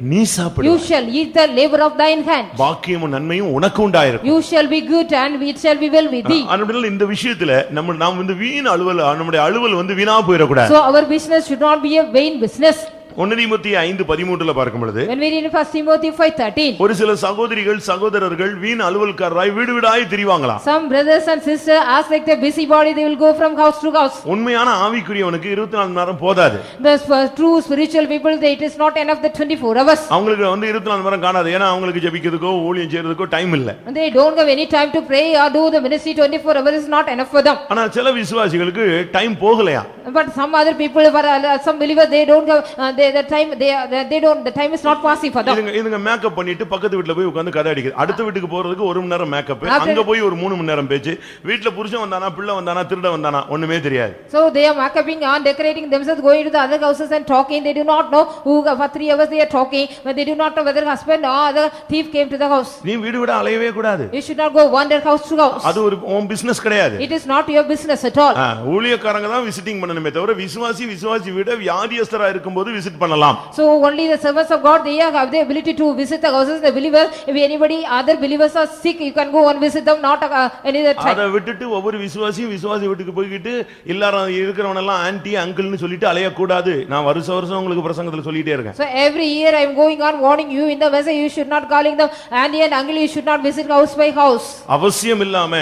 நீ சாப்பிடு You shall eat the labor of thine hand. பாக்கியமும் நன்மையும் உனக்கு உண்டாயிருக்கும் You shall be good and it shall be well with thee. அதனால இந்த விஷயத்துல நம்ம நாம் வந்து வீண் அலுவல் நம்முடைய அலுவல் வந்து வீணா போயிடக்கூடாது So our business should not be a vain business. ஒன்னு தீமோத்தி ஐந்து பதிமூன்றுல பார்க்கும் பொழுது When we read in first Timothy five thirteen, ஒரு சில சகோதரிகள் சகோதரர்கள் வீண் அலுவல்காரராய் வீடு வீடாய் திரிவாங்களாம் some brothers and sisters as like the busybody, they will go from house to house. உண்மையான ஆவிக்குரியவனுக்கு இருபத்தி நாலு மணி நேரம் போதாது The s- true spiritual people, they- it is not enough the twenty-four hours. அவங்களுக்கு வந்து இருபத்தி நாலு மணி நேரம் காணாது ஏன்னா அவங்களுக்கு ஜெபிக்கிறதுக்கோ ஊழியம் செய்யறதுக்கோ டைம் இல்ல They don't have any time to pray or do the ministry twenty-four hours is not enough for them. ஆனா சில விசுவாசிகளுக்கு டைம் போகலையா But some other people, were, uh, some believers, they don't have, uh, they, the time, they, are- they they don't, the time is not passing for them. இதுங்க இதுங்க makeup பண்ணிட்டு பக்கத்து வீட்டுல போய் உட்கார்ந்து கதை அடிக்குது அடுத்த வீட்டுக்கு போறதுக்கு ஒரு மணி நேரம் மேக்கப் After- அங்க போய் ஒரு மூணு மணி நேரம் பேச்சு வீட்டுல புருஷன் வந்தானா பிள்ளை வந்தானா திருட வந்தானா ஒண்ணுமே தெரியாது So they are marketing on decorating themselves, going to the other houses and talking. They do not know who, for three hours they are talking, but they do not know whether husband or other thief came to the house. நீ வீடு விட அலையவே கூடாது You should not go wander house to house. அது ஒரு உன் business கிடையாது It is not your business at all. ஆ, ஊழியக்காரங்க தான் விசிட்டிங் பண்ணணுமே தவிர விசுவாசி விசுவாசி விட வியாதியஸ்தரா இருக்கும்போது விசிட் பண்ணலாம் So only the servants of God, they have the ability to visit the houses, the believers. If anybody, other believers are sick, you can go and visit them, not uh, any other time. அதை விட்டுட்டு ஒவ்வொரு விசுவாசியும் விசுவாசி வீட்டுக்கு போய்கிட்டு எல்லாரும் இருக்கிறவன் எல்லாம் anti அங்கிள்னு சொல்லிட்டு அலையக்கூடாது நான் வருஷ வருஷம் உங்களுக்கு பிரசங்கத்துல சொல்லிட்டே இருக்கேன் So every year I am going on warning you in the message, you should not calling them auntie and uncle, you should not visit house by house. அவசியம் இல்லாம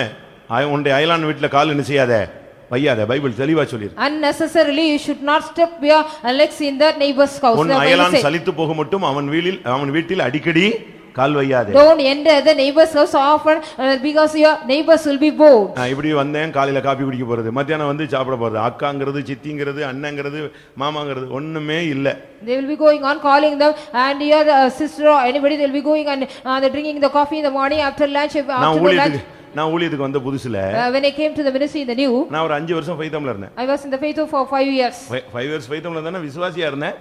உன்னுடைய அயலான் வீட்டுல கால் என்ன செய்யாத வையாத பைபிள் தெளிவா சொல்லிருக்கு Unnecessarily, you should not step your legs in the neighbor's house. உன் அயலான். சலித்து போக மட்டும் அவன் வீட்டில் அவன் வீட்டில் அடிக்கடி கால் வையாதே Don't enter the neighbor's house often uh, because your neighbors will be bored. நான் இப்படி வந்தேன் காலையில காபி குடிக்க போறது மத்தியானம் வந்து சாப்பிட போறது அக்காங்கிறது சித்திங்கிறது அண்ணங்கிறது மாமாங்கிறது ஒண்ணுமே இல்ல They will be going on calling them and your uh, sister or anybody, they will be going and uh, they're drinking the coffee in the morning after lunch, after lunch. நான் ஊழியத்துக்கு வந்த புதுசுல Uh, When I came to the ministry in the new, நான் ஒரு அஞ்சு வருஷம் ஃபைத்தம்ல இருந்தேன் I was in the faith for five years. Five years ஃபைத்தம்ல தானே விசுவாசியா இருந்தேன்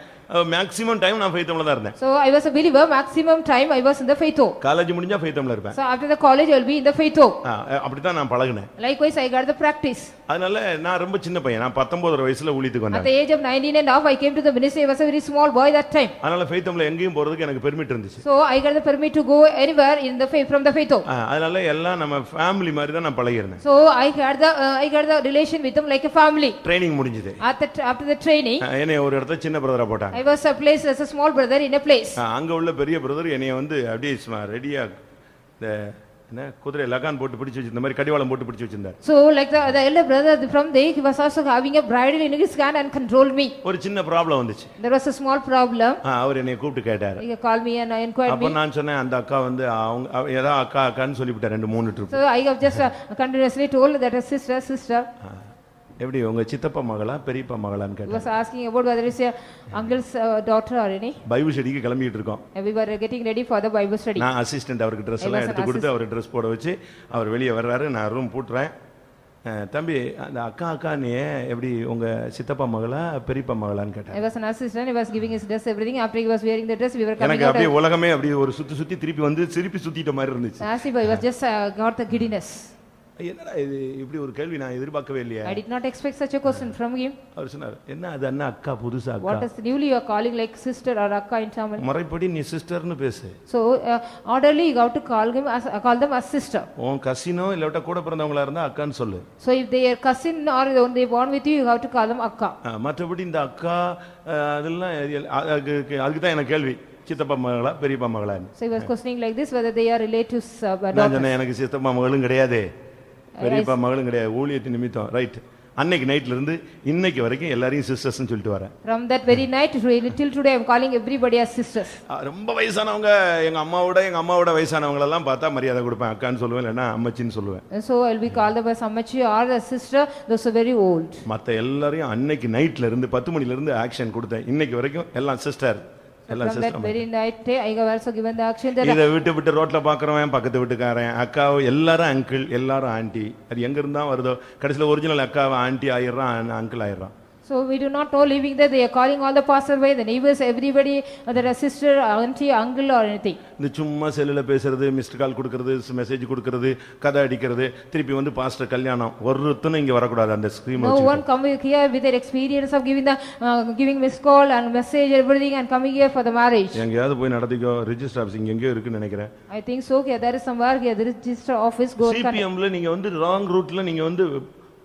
மேக்ஸிமம் டைம் நான் ஃபைத்தம்ல தான் இருந்தேன் So I was a believer, maximum time I was in the faith. College முடிஞ்சா ஃபைத்தம்ல இருப்பேன் So after the college, I will be in the faith. ஆ, அப்படித்தான் நான் பழகுனேன் Likewise, I got the practice. அதனால நான் ரொம்ப சின்ன பையன் நான் பத்தொன்பது வயசுல ஊழியத்துக்கு At வந்தேன் the age of 19 and half, I came to the ministry. I was a very small boy that time. அதனால ஃபைத்தம்ல எங்கேயும் போறதுக்கு எனக்கு பெர்மிட் இருந்துச்சு So I got the permit to go anywhere in the faith, from the faith. ஆ, அதனால எல்லாம் நம்ம family மாதிரி தான் நான் பழகிருந்தேன் So I had the, uh, I got the relation with them like a family. Training முடிஞ்சது At the, after the training, ஆ, என்னைய ஒரு இடத்துல சின்ன பிரதரா போட்டாங்க I was a place as a small brother in a place. அங்க உள்ள பெரிய பிரதர் என்னைய வந்து அப்படியே சும்மா ரெடியா இந்த என்ன குதிரை லகான் போட்டு பிடிச்சு வச்சிருந்த மாதிரி கடிவாளம் போட்டு பிடிச்சு வச்சிருந்தார் So like the, the elder brother from there, he was also having a bridle in his hand and controlled me. ஒரு சின்ன ப்ராப்ளம் வந்துச்சு There was a small problem. ஆ, அவர் என்னைய கூப்பிட்டு கேட்டாரு He called me and inquired அப்ப me. நான் சொன்னேன் அந்த அக்கா வந்து அவங்க அவ- ஏதோ அக்கா அக்கான்னு சொல்லிவிட்டேன் ரெண்டு மூணு trip have just uh, continuously told that a sister, sister. எப்படி உங்க சித்தப்பா மகளா பெரியப்பா மகளான்னு கேட்டேன் was asking about whether it's your uncle's uh, daughter or any. Bible ஸ்டடிக்கு கிளம்பிட்டு இருக்கோம் we were getting ready for the Bible study. நான் அசிஸ்டன்ட் அவருக்கு ட்ரெஸ் எல்லாம் எடுத்து கொடுத்து அவர் ட்ரெஸ் போட வச்சு அவர் வெளியே வர்றாரு நான் ரூம் பூட்டுறேன் தம்பி அந்த அக்கா அக்கா நீ எப்படி உங்க சித்தப்பா மகளா பெரியப்பா மகளான்னு கேட்டேன் was an assistant, he was giving his dress, everything. After he was wearing the dress, we were coming எனக்கு. அப்படியே உலகமே அப்படியே ஒரு சுத்தி சுத்தி திருப்பி வந்து திருப்பி சுத்திட்ட மாதிரி இருந்துச்சு As if I was just uh, got the giddiness. என்னடா இது இப்படி ஒரு கேள்வி நான் எதிர்பார்க்கவே இல்லையா I did not expect such a question from him. அவர் சொன்னார் என்ன அது அண்ணா அக்கா புதுசா What அக்கா is newly you are calling like sister or akka in Tamil? முறைப்படி நீ சிஸ்டர்னு பேசு So uh, orderly you have to call him as uh, call them as sister. உன் கசினோ இல்லாட்ட கூட பிறந்தவங்களா இருந்தா அக்கான்னு சொல்லு So if they are cousin or they born with you, you have to call them akka. அஹ், மற்றபடி இந்த அக்கா அதெல்லாம் அ- அதுக்கு அதுக்கு தான் எனக்கு கேள்வி சித்தப்பா மகளா பெரியப்பா மகளான்னு So he was questioning like this whether they are relatives. Uh, but நான் சொன்னேன் எனக்கு சித்தப்பா மகளும் கிடையாது பெரியப்பா மகளும் கிடையாது ஊழியத்தின் நிமித்தம். ரைட் அன்னைக்கு நைட்ல இருந்து இன்னைக்கு வரைக்கும் எல்லாரையும் சிஸ்டர்ஸ்னு சொல்லிட்டு வரேன். From that very night till today, I am calling everybody as sisters. ரொம்ப வயசானவங்க எங்க அம்மாவோட எங்க அம்மாவோட வயசானவங்க எல்லாம் பார்த்தா மரியாதை கொடுப்பேன். அக்கான்னு சொல்லுவேன் இல்லைன்னா அம்மச்சின்னு சொல்லுவேன். So I'll be called them as Amachi or a sister, those are very old. மத்த எல்லாரையும் அன்னைக்கு நைட்ல இருந்து பத்து மணில இருந்து ஆக்ஷன் கொடுத்தேன். இன்னைக்கு வரைக்கும் எல்லாம் சிஸ்டர் எல்லாம் From that sister very night, I have also given the action that இதை விட்டு விட்டு ரோட்ல பாக்குறவன் பக்கத்து வீட்டுக்காரன் அக்காவை எல்லாரும் அங்கிள் எல்லாரும் ஆண்டி அது எங்க இருந்தா வருதோ? கடைசியில ஒரிஜினல் அக்காவை ஆண்டி ஆயிடுறான் அங்கிள் ஆயிடுறான். So we do not know living there, they are calling all the passerby, the neighbors, everybody, whether a sister, auntie, uncle or anything. இந்த சும்மா செல்லுல பேசுறது மிஸ்ட் கால் கொடுக்கறது மெசேஜ் கொடுக்கறது கதை அடிக்கிறது திருப்பி வந்து பாஸ்டர் கல்யாணம் ஒருத்தனும் இங்க வரக்கூடாது அந்த scream No one coming here with their experience of giving the, uh, giving missed call and message, everything and coming here for the marriage. எங்கேயாவது போய் நடத்திக்கோ ரிஜிஸ்டர் ஆஃபீஸ் இங்க எங்கேயோ இருக்குன்னு நினைக்கிறேன் I think so, okay, there is somewhere here, the register office, go and connect. சிபிஎம்ல நீங்க வந்து wrong ரூட்ல நீங்க வந்து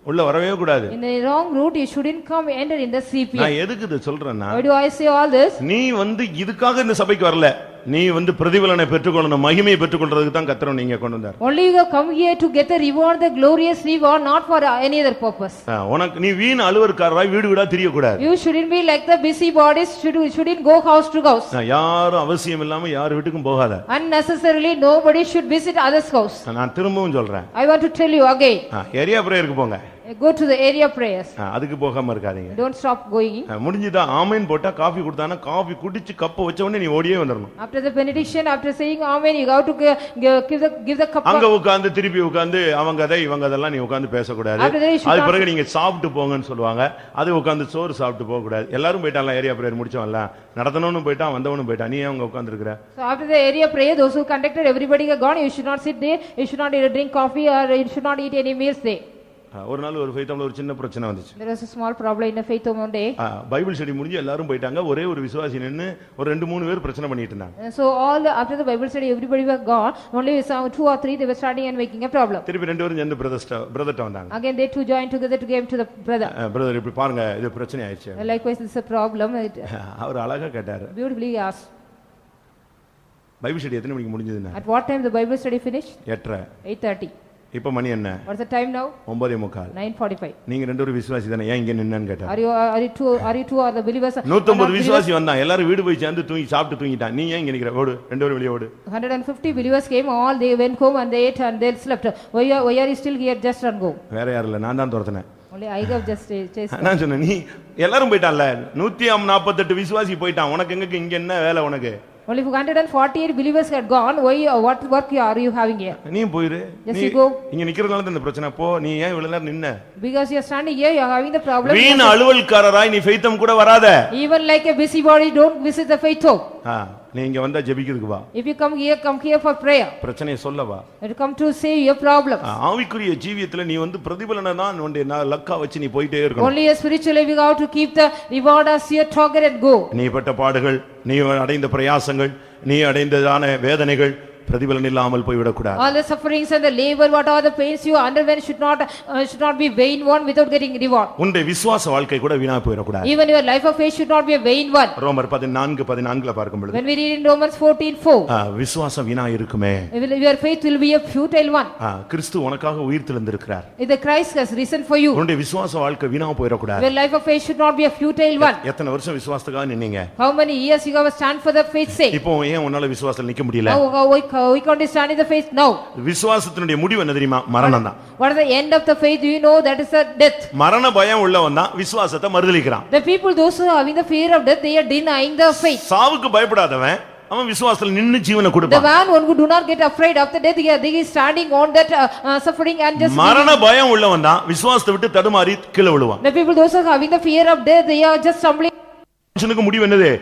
உள்ள வரவே கூடாது In the wrong route, you shouldn't come enter in the CPM. நான் எதுக்கு இதை சொல்றேன்னா Why do I say all this? நீ வந்து இதுக்காக இந்த சபைக்கு வரல நீ வந்து பிரதிபலனை பெற்றுக்கொள்ளணும் மகிமையை பெற்றுக்கொள்றதுக்கு தான் கத்திரம் நீங்க கொண்டு வந்தார் Only you have come here to get the reward, the glorious reward, not for uh, any other purpose. உனக்கு நீ வீண் அலுவற்காரராய் வீடு வீடா தெரியக்கூடாது You shouldn't be like the busybodies, should, shouldn't go house to house. யாரும் அவசியம் இல்லாம யார் வீட்டுக்கும் போகாத Unnecessarily, nobody should visit others' house. நான் திரும்பவும் சொல்றேன் I want to tell you again, area பிரேயருக்கு போங்க go to the area prayers. அதுக்கு போகாம இருக்காதீங்க Don't stop going. முடிஞ்சுதா ஆமைன்னு போட்டா காஃபி கொடுத்தானா காஃபி குடிச்சு கப்ப வச்ச உடனே நீ ஓடியே வந்துடணும் After the benediction, after saying amen, you have to gi- gi- give the, give the cup. அங்க உட்கார்ந்து திருப்பி உட்கார்ந்து அவங்க கதை இவங்க அதெல்லாம் நீ உட்கார்ந்து you should அது பிறகு நீங்க சாப்பிட்டு போங்கன்னு சொல்லுவாங்க அது உட்கார்ந்து சோறு சாப்பிட்டு போக கூடாது எல்லாரும் போயிட்டாங்களா ஏரியா பிரேயர் முடிச்சவன்ல நடத்தணும்னு போயிட்டான் வந்தவனும் போயிட்டான் நீ அங்க உட்கார்ந்து இருக்கிற So after the area prayer, those who conducted, everybody gone. You should not sit there. You should not drink coffee or you should not eat any meals there. ஒரு நாள் ஒரு ஃபைத்தம்ல ஒரு சின்ன பிரச்சனை வந்துச்சு There was a small problem in the faith home one day. Bible study முடிஞ்சு எல்லாரும் போயிட்டாங்க ஒரே ஒரு விசுவாசி நின்னு ஒரு ரெண்டு மூணு பேர் பிரச்சனை பண்ணிட்டு இருந்தாங்க so all the, after the Bible study, everybody were gone. Only some two or three they were starting and making a problem. திருப்பி ரெண்டு பேரும் சேர்ந்து பிரதர்ஸ்ட பிரதர்ட்ட வந்தாங்க Again, they two joined together to give to the brother. Brother இப்படி பாருங்க இது பிரச்சனை ஆயிடுச்சு Likewise, this is a problem. அவர் அழகா கேட்டாரு beautifully asked. பைபிள் ஸ்டடி எத்தனை மணிக்கு முடிஞ்சதுன்னா At what time the Bible study finished? எட்டரை 8:30. இப்ப மணி என்ன the time now? ஒன்பதே முக்கால் 9:45. நீங்க ரெண்டு பேரும் விசுவாசி தானே ஏன் இங்க நின்னு கேட்டார் Are you are you two are you two are the believers? நூத்தம்பது 150 விசுவாசி வந்தான் எல்லாரும் வீடு போய் சேர்ந்து தூங்கி சாப்பிட்டு தூங்கிட்டான் நீ ஏன் இங்க நிக்கிற ஓடு ரெண்டு பேரும் வெளியே ஓடு 150 believers came. All they went home and they ate and they slept. Why are, why are you still here? Just and go. வேற யாரும் இல்ல நான் தான் துரத்தினேன் just uh. நான் சொன்னேன் நீ எல்லாரும் போயிட்டான்ல நூத்தி நாற்பத்தெட்டு விசுவாசி போயிட்டான் உனக்கு எங்க இங்க என்ன வேலை உனக்கு Only 148 believers had gone. Why? uh, What work are you having here? நீ போயிரு Yes, நீ you go. இங்க நிக்கிறதுனால தான் இந்த பிரச்சனை போ நீ ஏன் இவ்வளவு நேரம் நின்ன Because you are standing here, you are having the problem. வீண் அலுவல்காரராய் நீ ஃபெய்த்தம் கூட வராத Even like a busybody, don't visit the faith home. ஆ, நீ இங்க வந்தா ஜெபிக்கிறதுக்கு வா If you come here, come here for prayer. பிரச்சனையை சொல்ல வா You come to say your problem. ஆ, ஆவிக்குரிய ஜீவியத்துல நீ வந்து பிரதிபலனை தான் உன்னுடைய லக்கா வச்சு நீ போயிட்டே இருக்கணும் Only a spiritually we have to keep the reward as your target and go. நீ பட்ட பாடுகள் நீ அடைந்த பிரயாசங்கள் நீ அடைந்ததான வேதனைகள் பிரதிபலன் இல்லாமல் போய்விடக்கூடாது All the sufferings and the labor, what are the pains you underwent should not uh, should not be vain one without getting reward. உன்னுடைய விசுவாச வாழ்க்கை கூட வீணா போயிடக்கூடாது Even your life of faith should not be a vain one. ரோமர் பதினான்கு பதினான்குல பார்க்கும் பொழுது When we read in Romans 14:4, ஆ, விசுவாசம் வீணா இருக்குமே will- your faith will be a futile one. ஆ, கிறிஸ்து உனக்காக உயிர் தெழுந்திருக்கிறார் If the Christ has risen for you, உன்னுடைய விசுவாச வாழ்க்கை வீணா போயிடக்கூடாது your life of faith should not be a futile one. எத்தனை வருஷம் விசுவாசத்துக்காக நின்னீங்க How many years you have stand for the faith's sake? இப்போ ஏன் உன்னால விசுவாசத்தில் நிக்க முடியல How, how, why We can't stand in the faith now. விசுவாசத்தினுடைய முடிவு என்ன தெரியுமா மரணம் தான் What is the end of the faith? You know that is the death? மரண பயம் உள்ளவன் தான் விசுவாசத்தை மறுதலிக்கிறான் The people, those who are having the fear of death, they are denying the faith. சாவுக்கு பயப்படாதவன் அவன் விசுவாசத்துல நின்னு ஜீவனை The கொடுப்பான் man one who do not get afraid of the death, he they is standing on that uh, uh, suffering and just. மரண பயம் உள்ளவன் தான் விசுவாசத்தை விட்டு தடுமாறி கீழே விழுவான் The people, those who are having the fear of death, they are just stumbling. மனுஷனுக்கு முடிவு என்னது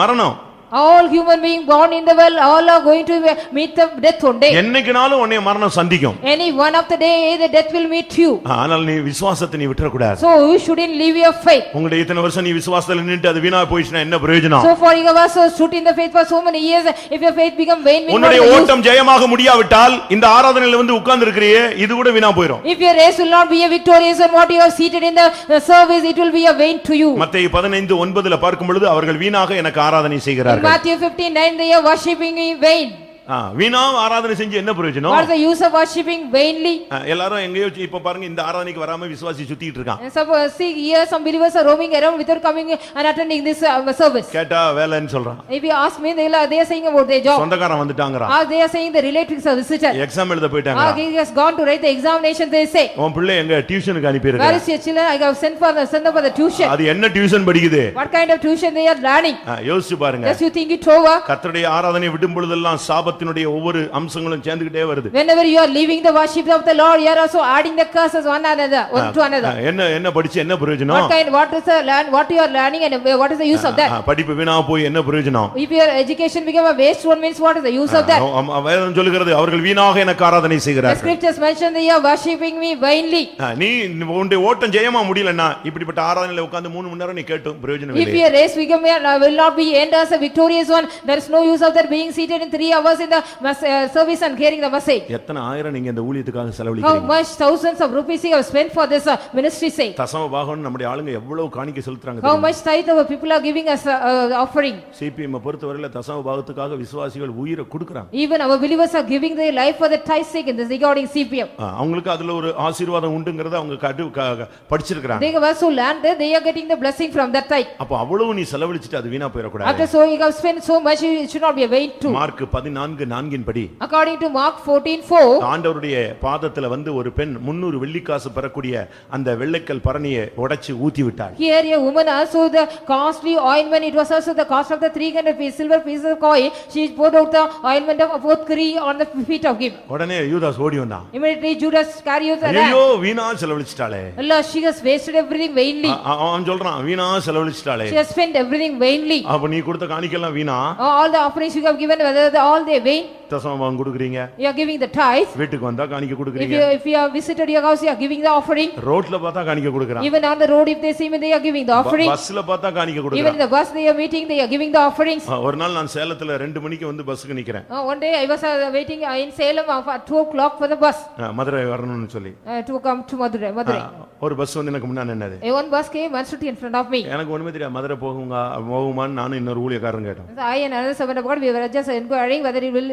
மரணம் All human beings born in the world, all are going to meet the death one day. என்னைக்குனாலும் உன்னை மரணம் சந்திக்கும் Any one of the day, the death will meet you. ஆனால் நீ விசுவாசத்தை நீ விட்டுறக்கூடாது So you shouldn't leave your faith. உங்களுடைய இத்தனை வருஷம் நீ விசுவாசத்துல நின்னுட்டு அது வீணா போயிடுச்சுன்னா என்ன பிரயோஜனம் So for you also stood in the faith for so many years, if your faith become vain, உன்னுடைய? ஓட்டம் ஜெயமாக முடியாவிட்டால் இந்த ஆராதனையில வந்து உட்கார்ந்து இருக்கிறியே இது கூட வீணா போயிடும் If your race will not be a victorious and what you have seated in the service, it will be a vain to you. மத்தேயு பதினைந்து ஒன்பதுல பார்க்கும் பொழுது அவர்கள் வீணாக எனக்கு ஆராதனை In Matthew 15, 9, they are worshipping in vain. ஆ, வீணா ஆராதனை செஞ்சு என்ன பிரயோஜனம் What is the use of worshipping vainly? ஆ, எல்லாரும் எங்கேயோ இப்ப பாருங்க இந்த ஆராதனைக்கு வராம விசுவாசி சுத்திட்டு இருக்கான் uh, see, here some believers are roaming around without coming and attending this uh, service. கேட்டா வேலைன்னு சொல்றான் If you ask me, they are, they are saying about their job. சொந்தக்காரன் வந்துட்டாங்கறான் Or they are saying the relatives are visitor. Exam எழுத போயிட்டாங்க he has gone to write the examination, they say. உன் பிள்ளை எங்க டியூஷனுக்கு அனுப்பி Where இருக்க is your children? I have sent for the, send them for the tuition. அது என்ன டியூஷன் படிக்குது What kind of tuition they are learning? ஆ, யோசிச்சு பாருங்க Just you think it over? கர்த்தருடைய ஆராதனை விடும் பொழுதெல்லாம் சாபத்தினுடைய ஒவ்வொரு அம்சங்களும் சேர்ந்துகிட்டே வருது Whenever you are leaving the worship of the Lord, you are also adding the curses one another, one to another. என்ன என்ன படிச்சு என்ன What பிரயோஜனம் kind, what is the learn, what you are learning and what is the use of that? படிப்பு வீணா போய் என்ன பிரயோஜனம் If your education become a waste, one means what is the use of that? வேதம் சொல்லுகிறது அவர்கள் வீணாக எனக்கு ஆராதனை The செய்கிறார்கள் scriptures mention they are worshipping me vainly. நீ உன்னுடைய ஓட்டம் ஜெயமா முடியலன்னா இப்படிப்பட்ட ஆராதனையில உட்கார்ந்து மூணு மணி நேரம் நீ கேட்டும் பிரயோஜனம் If இல்லை your race become uh, will not be end as a victorious one, there is no use of that being seated in three hours in the uh, service and hearing the message. எத்தனை ஆயிரம் நீங்க இந்த ஊழியத்துக்காக How செலவழிக்கிறீங்க much thousands of rupees you have spent for this uh, ministry sake? தசம பாகம் நம்முடைய ஆளுங்க எவ்வளவு காணிக்க செலுத்துறாங்க How much tithe our people are giving us uh, uh, offering? CPM பொறுத்தவரையில தசம பாகத்துக்காக விசுவாசிகள் உயிரை கொடுக்கறாங்க Even our believers are giving their life for the tithe sake in this regarding CPM. ஆ, அவங்களுக்கு அதுல ஒரு ஆசீர்வாதம் உண்டுங்கறத அவங்க கடு க- க- படிச்சிருக்கிறாங்க They have also learned that they are getting the blessing from that tithe. அப்ப அவ்வளவு நீ செலவழிச்சிட்டு அது வீணா போயிடக்கூடாது After so you have spent so much, it should not be a vain too. Mark பதினான்கு நான்கின் படி According to Mark 14:4, ஆண்டவருடைய பாதத்துல வந்து ஒரு பெண் முன்னூறு வெள்ளிக்காசு பெறக்கூடிய அந்த வெள்ளைக்கல் பரணியை உடைச்சு ஊத்தி விட்டாள் here a woman also the costly ointment, it was also the cost of the 300 piece, silver piece of coin, she poured out the ointment of apothecary on the feet of him. உடனே யூதாஸ் ஓடி வந்தான் Immediately Judas Iscariot ran. ஐயோ வீணா செலவழிச்சிட்டாளே she has wasted everything vainly. அ- அ- அவன் சொல்றான் வீணா செலவழிச்சிட்டாளே She has spent everything vainly. அப்ப நீ கொடுத்த காணிக்கெல்லாம் வீணா All the offerings you have given, whether the- all they vain, தசமம் கொடுக்குறீங்க you are giving the tithe. வீட்டுக்கு வந்தா காணிக்க If கொடுக்குறீங்க you, if you have visited your house, you are giving the offering. ரோட்ல பார்த்தா காணிக்க கொடுக்குறான் Even on the road, if they see me, they are giving the offering. பஸ்ல பார்த்தா காணிக்க Even in கொடுக்குறான் the bus, they are meeting, they are giving the offerings. ஆ, ஒரு நாள் நான் சேலத்துல ரெண்டு மணிக்கு வந்து பஸ்ஸுக்கு நிக்கிறேன் Uh, One day, I was uh, waiting uh, in Salem uh, at 2 o'clock for the bus ஆ, மதுரை வரணும்னு சொல்லி uh, to come to Madurai. ஆ, Madurai. ஒரு பஸ் வந்து எனக்கு முன்னாடி என்னது A One bus came and stood in front of me. எனக்கு ஒண்ணுமே தெரியாது மதுரை போகுங்க போகுமான்னு நானும் இன்னொரு ஊழியக்காரன் கேட்டோம் So I and another servant of God, we were just inquiring whether it will,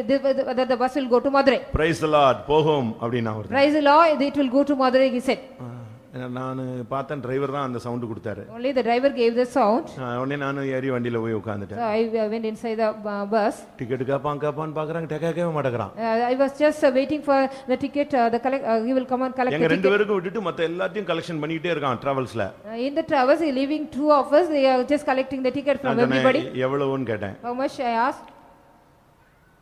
whether the bus will go to Madurai. Praise lord போகும் அப்படின்னு அவர் Praise the Lord, it will go to Madurai, he said. நான் பார்த்தேன் driver தான் அந்த sound கொடுத்தாரு Only the driver gave the sound. உடனே நானும் ஏறி வண்டியில போய் உட்காந்துட்டேன் So I uh, went inside the uh, bus. Ticket கேப்பான் கேப்பான்னு பாக்குறாங்க கேட்கவே மாட்டேங்கிறான் Uh, I was just uh, waiting for the ticket, uh, the collect, uh, he will come and collect எங்க ரெண்டு. பேருக்கும் விட்டுட்டு மத்த எல்லாத்தையும் கலெக்ஷன் பண்ணிக்கிட்டே இருக்கான் டிராவல்ஸ்ல Uh, In the travels, he leaving two of us, they are just collecting the ticket from நான் everybody. எவ்வளவுன்னு கேட்டேன் How much I asked?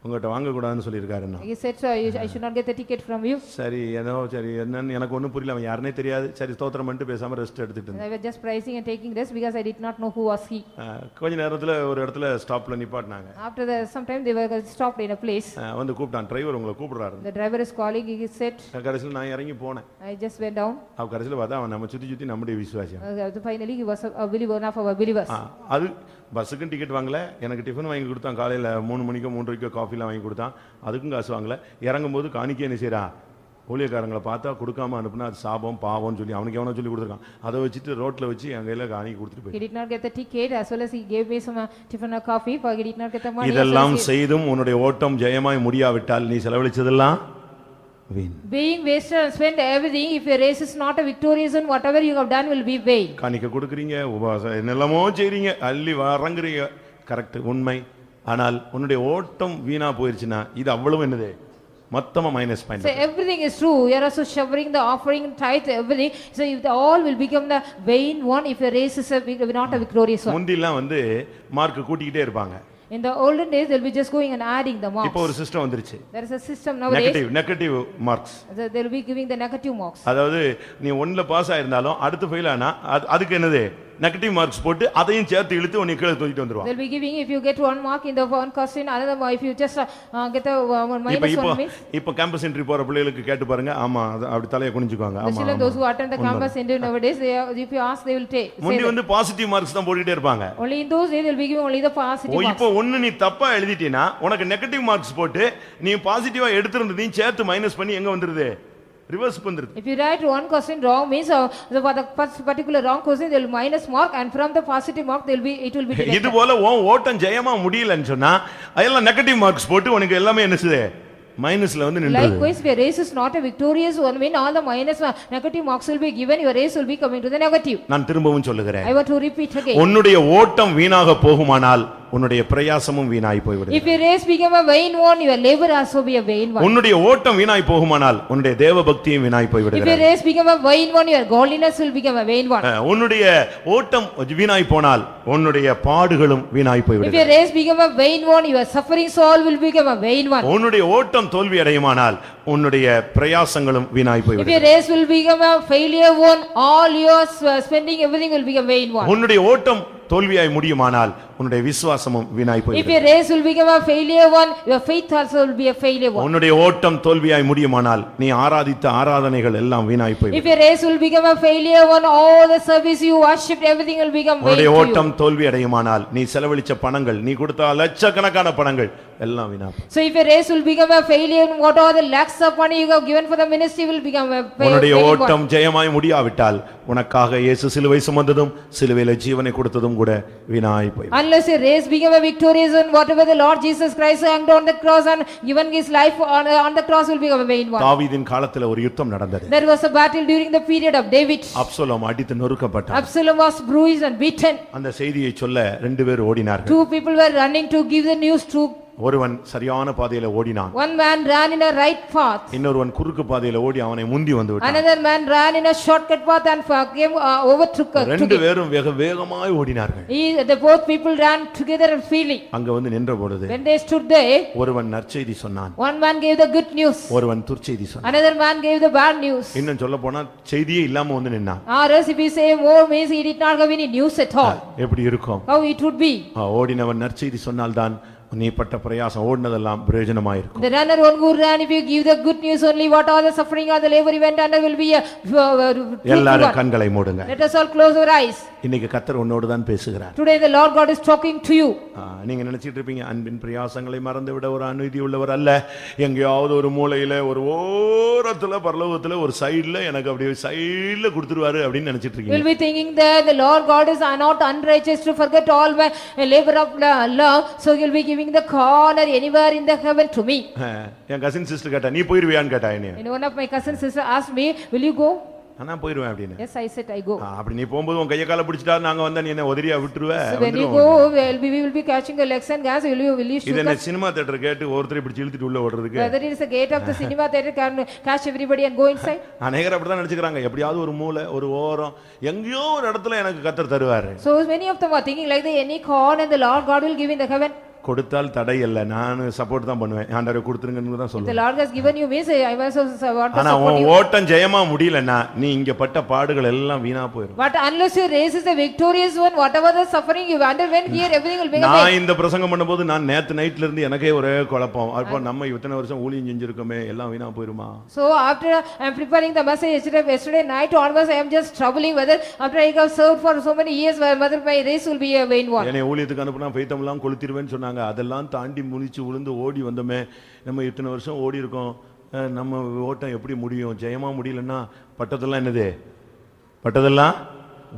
உங்ககிட்ட வாங்க கூடாதுன்னு சொல்லியிருக்காரு என்ன He said, "Sir, you- I should not get the ticket from you. சரி ஏதோ சரி என்னன்னு எனக்கு ஒண்ணும் புரியல அவன் யாருனே தெரியாது சரி ஸ்தோத்திரம் பண்ணிட்டு பேசாம ரெஸ்ட் எடுத்துட்டு இருந்தேன் I was just pricing and taking rest because I did not know who was he. ஆ, கொஞ்ச நேரத்துல ஒரு இடத்துல ஸ்டாப்ல நிப்பாட்டினாங்க After the, some time they were stopped in a place. ஆ, வந்து கூப்பிட்டான் டிரைவர் உங்களை கூப்பிடுறாரு The driver is calling, he said, கடைசியில் நான் இறங்கி போனேன் I just went down. அவ கடைசியில் பார்த்தா அவன் நம்ம சுத்தி சுத்தி நம்முடைய விசுவாசியம் Uh, Finally, he was a a believer, one of our believers. ஆ, அது பஸ்ஸுக்கும் டிக்கெட் வாங்கல. எனக்கு டிஃபன் வாங்கி கொடுத்தான். காலையில மூணு மணிக்கோ மூன்றரைக்கோ காஃபிலாம் வாங்கி கொடுத்தான். அதுக்கும் காசு வாங்கல. இறங்கும் போது காணிக்க என்ன செய்றா? ஊழியக்காரங்களை பார்த்தா கொடுக்காம அனுப்புனா அது சாபம் பாவம்னு சொல்லி அவனுக்கு எவனோ சொல்லி கொடுத்துருக்கான். அதை வச்சுட்டு ரோட்ல வச்சு என் கையில காணிக்க கொடுத்துட்டு போய் did not get the ticket as well as he gave me some uh, tiffin or coffee, for he did not get the money. as well இதெல்லாம் செய்தும் உன்னுடைய ஓட்டம் ஜெயமாய் முடியாவிட்டால் நீ செலவழிச்சதெல்லாம் வீண் Being wasted and spent everything, if your race is not a victorious one, whatever you have done will be vain. காணிக்க கொடுக்குறீங்க உபவாசம் என்னெல்லாமோ செய்றீங்க அள்ளி வரங்குறீங்க கரெக்ட் உண்மை ஆனால் உன்னுடைய ஓட்டம் வீணா போயிருச்சுன்னா இது அவ்வளவு என்னது மொத்தமா minus So point everything is true. You are also showering the offering, tithe, everything. So if the all will become the vain one, if your race is a, vic- not a victorious one. முந்திலாம் வந்து mark கூட்டிக்கிட்டே இருப்பாங்க In the olden days, they'll be just going and adding the இப்போ marks. ஒரு system வந்துருச்சு There is a system nowadays, negative marks that they'll be giving the negative marks. அதாவது நீ ஒண்ணுல pass ஆயிருந்தாலும் அடுத்து ஃபெயில் ஆனா அது- அதுக்கு என்னது நெகட்டிவ் மார்க்ஸ் போட்டு அதையும் சேர்த்து இழுத்து உன்னை கீழே தூக்கிட்டு வந்துருவாங்க They'll be giving, if you get one mark in the one question, another if you just uh, uh, get a uh, minus இப்போ one means. இப்போ கேம்பஸ் என்ட்ரி போற பிள்ளைகளுக்கு கேட்டு பாருங்க ஆமா அது அப்படி தலையை குனிஞ்சுக்குவாங்க The ஆமா children, those who attend the campus interview nowadays, they are, if you ask, they will take. say முந்தி that. வந்து பாசிட்டிவ் மார்க்ஸ் தான் போட்டுட்டே இருப்பாங்க Only in those days, they'll be giving only the O positive marks. இப்போ ஒண்ணு நீ தப்பா எழுதிட்டீனா உனக்கு நெகட்டிவ் மார்க்ஸ் போட்டு நீ பாசிட்டிவா எடுத்திருந்ததையும் சேர்த்து மைனஸ் பண்ணி எங்க வந்துருது ரிவர்ஸ் வந்துருது If you write one question wrong means uh, the, for the pers- particular wrong question they will minus mark and from the positive mark they will be it will be இது. போல உன் ஓட்டம் ஜெயமா முடியலன்னு சொன்னா அதெல்லாம் negative marks போட்டு உனக்கு எல்லாமே என்ன செய்யுது மைனஸ்ல வந்து நின்றுது Likewise, if your race is not a victorious one, when all the minus uh, negative marks will be given, your race will be coming to the negative. நான் திரும்பவும் சொல்லுகிறேன் I want to repeat again. உன்னுடைய ஓட்டம் வீணாக போகுமானால் உன்னுடைய பிரயாசமும் வீணாய் போய்விடும் If your race become a vain one, your labor also be a vain one. உன்னுடைய ஓட்டம் வீணாய் போகுமானால் உன்னுடைய தேவ பக்தியும் வீணாய் If your போய்விடுகிறது race become a vain one, your godliness will become a vain one. அஹ், உன்னுடைய ஓட்டம் வீணாய் போனால் உன்னுடைய பாடுகளும் வீணாய் If போய்விடுகிறது your race become a vain one, your suffering soul will become a vain one. உன்னுடைய ஓட்டம் தோல்வி அடையுமானால் உன்னுடைய பிரயாசங்களும் வீணாய் If your போய்விடுகிறது race will become a failure one, all your s- spending, everything will become vain one. உன்னுடைய ஓட்டம் தோல்வியாய் முடியுமானால் உன்னுடைய விசுவாசமும் வீணாய் If போய்விடுகிறது your race will become a failure one, your faith also will be a failure one. உன்னுடைய ஓட்டம் தோல்வியாய் முடியுமானால் நீ ஆராதித்த ஆராதனைகள் எல்லாம் வீணாய் If போய்விடும் your race will become a failure one, all the service you worshipped, everything will become vain உன்னுடைய. ஓட்டம் தோல்வி அடையுமானால் நீ செலவழிச்ச பணங்கள் நீ கொடுத்த லட்சக்கணக்கான பணங்கள் எல்லாம் வீணா போகும். So if your race will become a failure, what are the lakhs of money you have given for the ministry will become a fa- உன்னுடைய vain one. ஓட்டம் ஜெயமாய் முடியாவிட்டால் உனக்காக இயேசு சிலுவை சுமந்ததும் சிலுவையில ஜீவனை கொடுத்ததும் கூட வீணாய் போய் Unless your race become a victorious one, whatever the Lord Jesus Christ hanged on the cross and given his life on, on the cross will become a vain one. தாவீதின் காலத்துல ஒரு யுத்தம் நடந்தது There was a battle during the period of David. Absalom அடித்து நொறுக்கப்பட்டான் Absalom was bruised and beaten. அந்த செய்தியை சொல்ல ரெண்டு பேர் ஓடினார்கள் Two people were running to give the news to. ஒருவன் சரியான பாதையில ஓடினான் One man ran in a right path. இன்னொருவன் குறுக்கு பாதையில ஓடி அவனை முந்தி வந்து விட்டான் Another man ran in a shortcut path and came, uh, overtook. uh, ரெண்டு. பேரும் வேக வேகமாய் ஓடினார்கள் He, the both people ran together and freely. அங்க வந்து நின்ற பொழுது When they stood there, ஒருவன் நற்செய்தி சொன்னான் one man gave the good news. ஒருவன் துர்ச்செய்தி சொன்னான் Another man gave the bad news. இன்னும் சொல்ல போனா செய்தியே இல்லாம வந்து நின்னான் Or else if we say more means he did not have any news at all. எப்படி இருக்கும் How it would be? ஓடினவன் நற்செய்தி சொன்னால்தான் நீ பட்ட பிரயாசம் ஓடினதெல்லாம் பிரயோஜனமாயிருக்கும் The runner one who ran, if you give the good news only, what all the suffering or the labor he went under will be a uh, uh, எல்லாரும். கண்களை மூடுங்க Let us all close our eyes. இன்னைக்கு கத்தர் உன்னோடு தான் பேசுகிறார் Today the Lord God is talking to you. நீங்க நினைச்சிட்டு இருப்பீங்க அன்பின் பிரயாசங்களை மறந்து விட ஒரு அநீதி உள்ளவர் அல்ல எங்கேயாவது ஒரு மூலையில ஒரு ஓரத்துல பரலோகத்துல ஒரு சைடுல எனக்கு அப்படியே சைடுல கொடுத்துருவாரு அப்படின்னு நினைச்சிட்டு இருக்கீங்க will be thinking that the Lord God is not unrighteous to forget all my labor of lo- love, so he will be giving the corner anywhere in the heaven to me. என் cousin sister கேட்டா நீ போயிருவியான்னு கேட்டா என்ன And one of my cousin sister asked me, will you go? நான் போயிருவேன் அப்படின்னு Yes, I said, I go. ஆ, அப்படி நீ போகும்போது உன் கையை காலை பிடிச்சிட்டா நாங்க வந்தா நீ என்ன உதறியா விட்டுருவ So when you வந்துருவோம். go, we'll be, we will be catching the legs and gas, will you, will you இது shoot என்ன us? சினிமா தியேட்டர் கேட்டு ஒருத்தரை இப்படி இழுத்துட்டு உள்ள ஓடுறதுக்கு Whether it is a gate of the cinema theatre can catch everybody and go inside? அநேகர் அப்படிதான் நினைச்சுக்கிறாங்க எப்படியாவது ஒரு மூலை ஒரு ஓரம் எங்கேயோ ஒரு இடத்துல எனக்கு கத்தர் தருவாரு So many of them are thinking like the any corner the Lord God will give in the heaven. கொடுத்தால் தடை இல்ல நான் சப்போர்ட் தான் பண்ணுவேன் ஆண்டவரை கொடுத்துருங்கன்னு தான் The சொல்லுவேன் Lord has given you means I was also want to ஆனா உன். ஓட்டம் ஜெயமா முடியலன்னா நீ இங்க பட்ட பாடுகள் எல்லாம் வீணா போயிடும் But unless your race is the victorious one, whatever the suffering you underwent here, everything will be a நான் இந்த பிரசங்கம் பண்ணும்போது நான் நேத்து நைட்ல இருந்து எனக்கே ஒரே குழப்பம் அப்போ நம்ம இத்தனை வருஷம் ஊழியம் செஞ்சிருக்கோமே எல்லாம் வீணா போயிருமா So after I am preparing the message yesterday, yesterday night onwards, I am just troubling whether after I have served for so many years, whether my race will be a vain one. என்னை ஊழியத்துக்கு அனுப்புனா பெய்த்தமெல்லாம் கொளுத்திருவேன்னு சொன்னாங்க அதெல்லாம் தாண்டி முடிச்சு விழுந்து ஓடி வந்தோமே. நம்ம இத்தனை வருஷம் ஓடி இருக்கோம். நம்ம ஓட்டம் எப்படி முடியும்? ஜெயமாக முடியலன்னா பட்டதெல்லாம் என்னது? பட்டதெல்லாம்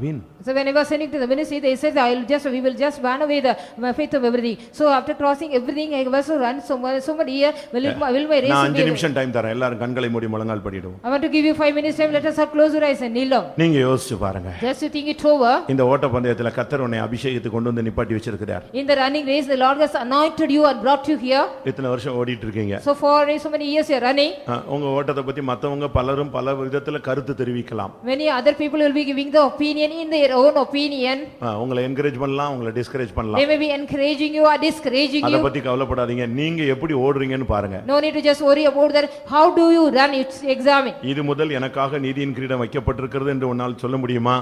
வீண் So when I was sending to the ministry, they said, I will just, we will just ban away the my faith of everything. So after crossing everything, I was to run so much, so much here, will it, will my race நான் be அஞ்சு away? நிமிஷம் time தரேன் எல்லாரும் கண்களை மூடி முழங்கால் படிடுவோம் I want to give you five minutes time, let us all close your eyes and kneel down. நீங்க யோசிச்சு பாருங்க Just to think it over, இந்த ஓட்ட பந்தயத்துல கத்தர் உன்னை அபிஷேகத்தை கொண்டு வந்து நிப்பாட்டி வச்சிருக்கிறார் in the running race, the Lord has anointed you and brought you here. இத்தனை வருஷம் ஓடிட்டு இருக்கீங்க So for so many years you are running, ஆ, உங்க ஓட்டத்தை பத்தி மத்தவங்க பலரும் பல விதத்துல கருத்து தெரிவிக்கலாம் many other people will be giving the opinion in their own opinion. உங்களை என்கரேஜ் பண்ணலாம் உங்களை டிஸ்கரேஜ் பண்ணலாம் They may be encouraging you or discouraging அத you. பத்தி கவலைப்படாதீங்க நீங்க எப்படி ஓடுறீங்கன்னு பாருங்க No need to just worry about that. How do you run? It's examine. இது முதல் எனக்காக நீதியின் கிரீடம் வைக்கப்பட்டிருக்கிறது என்று உன்னால் சொல்ல முடியுமா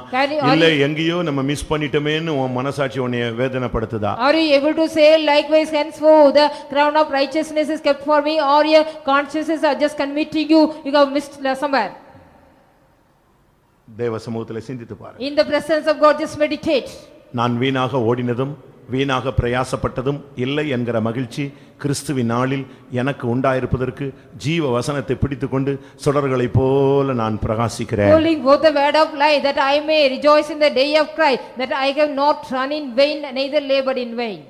இல்ல எங்கேயோ நம்ம மிஸ் பண்ணிட்டோமேன்னு உன் மனசாட்சி உன்னை வேதனைப்படுத்துதா Are you able to say likewise henceforth the crown of righteousness is kept for me or your consciences are just committing you, you have missed somewhere. தேவ சமூகத்துல சிந்தித்து பாரு In the presence of God just meditate. நான் வீணாக ஓடினதும் வீணாக பிரயாசப்பட்டதும் இல்லை என்கிற மகிழ்ச்சி கிறிஸ்துவின் நாளில் எனக்கு உண்டாயிருப்பதற்கு ஜீவ வசனத்தை பிடித்துக்கொண்டு சுடர்களைப் போல நான் பிரகாசிக்கிறேன் Holding both the word of life that I may rejoice in the day of Christ that I have not run in vain neither labored in vain.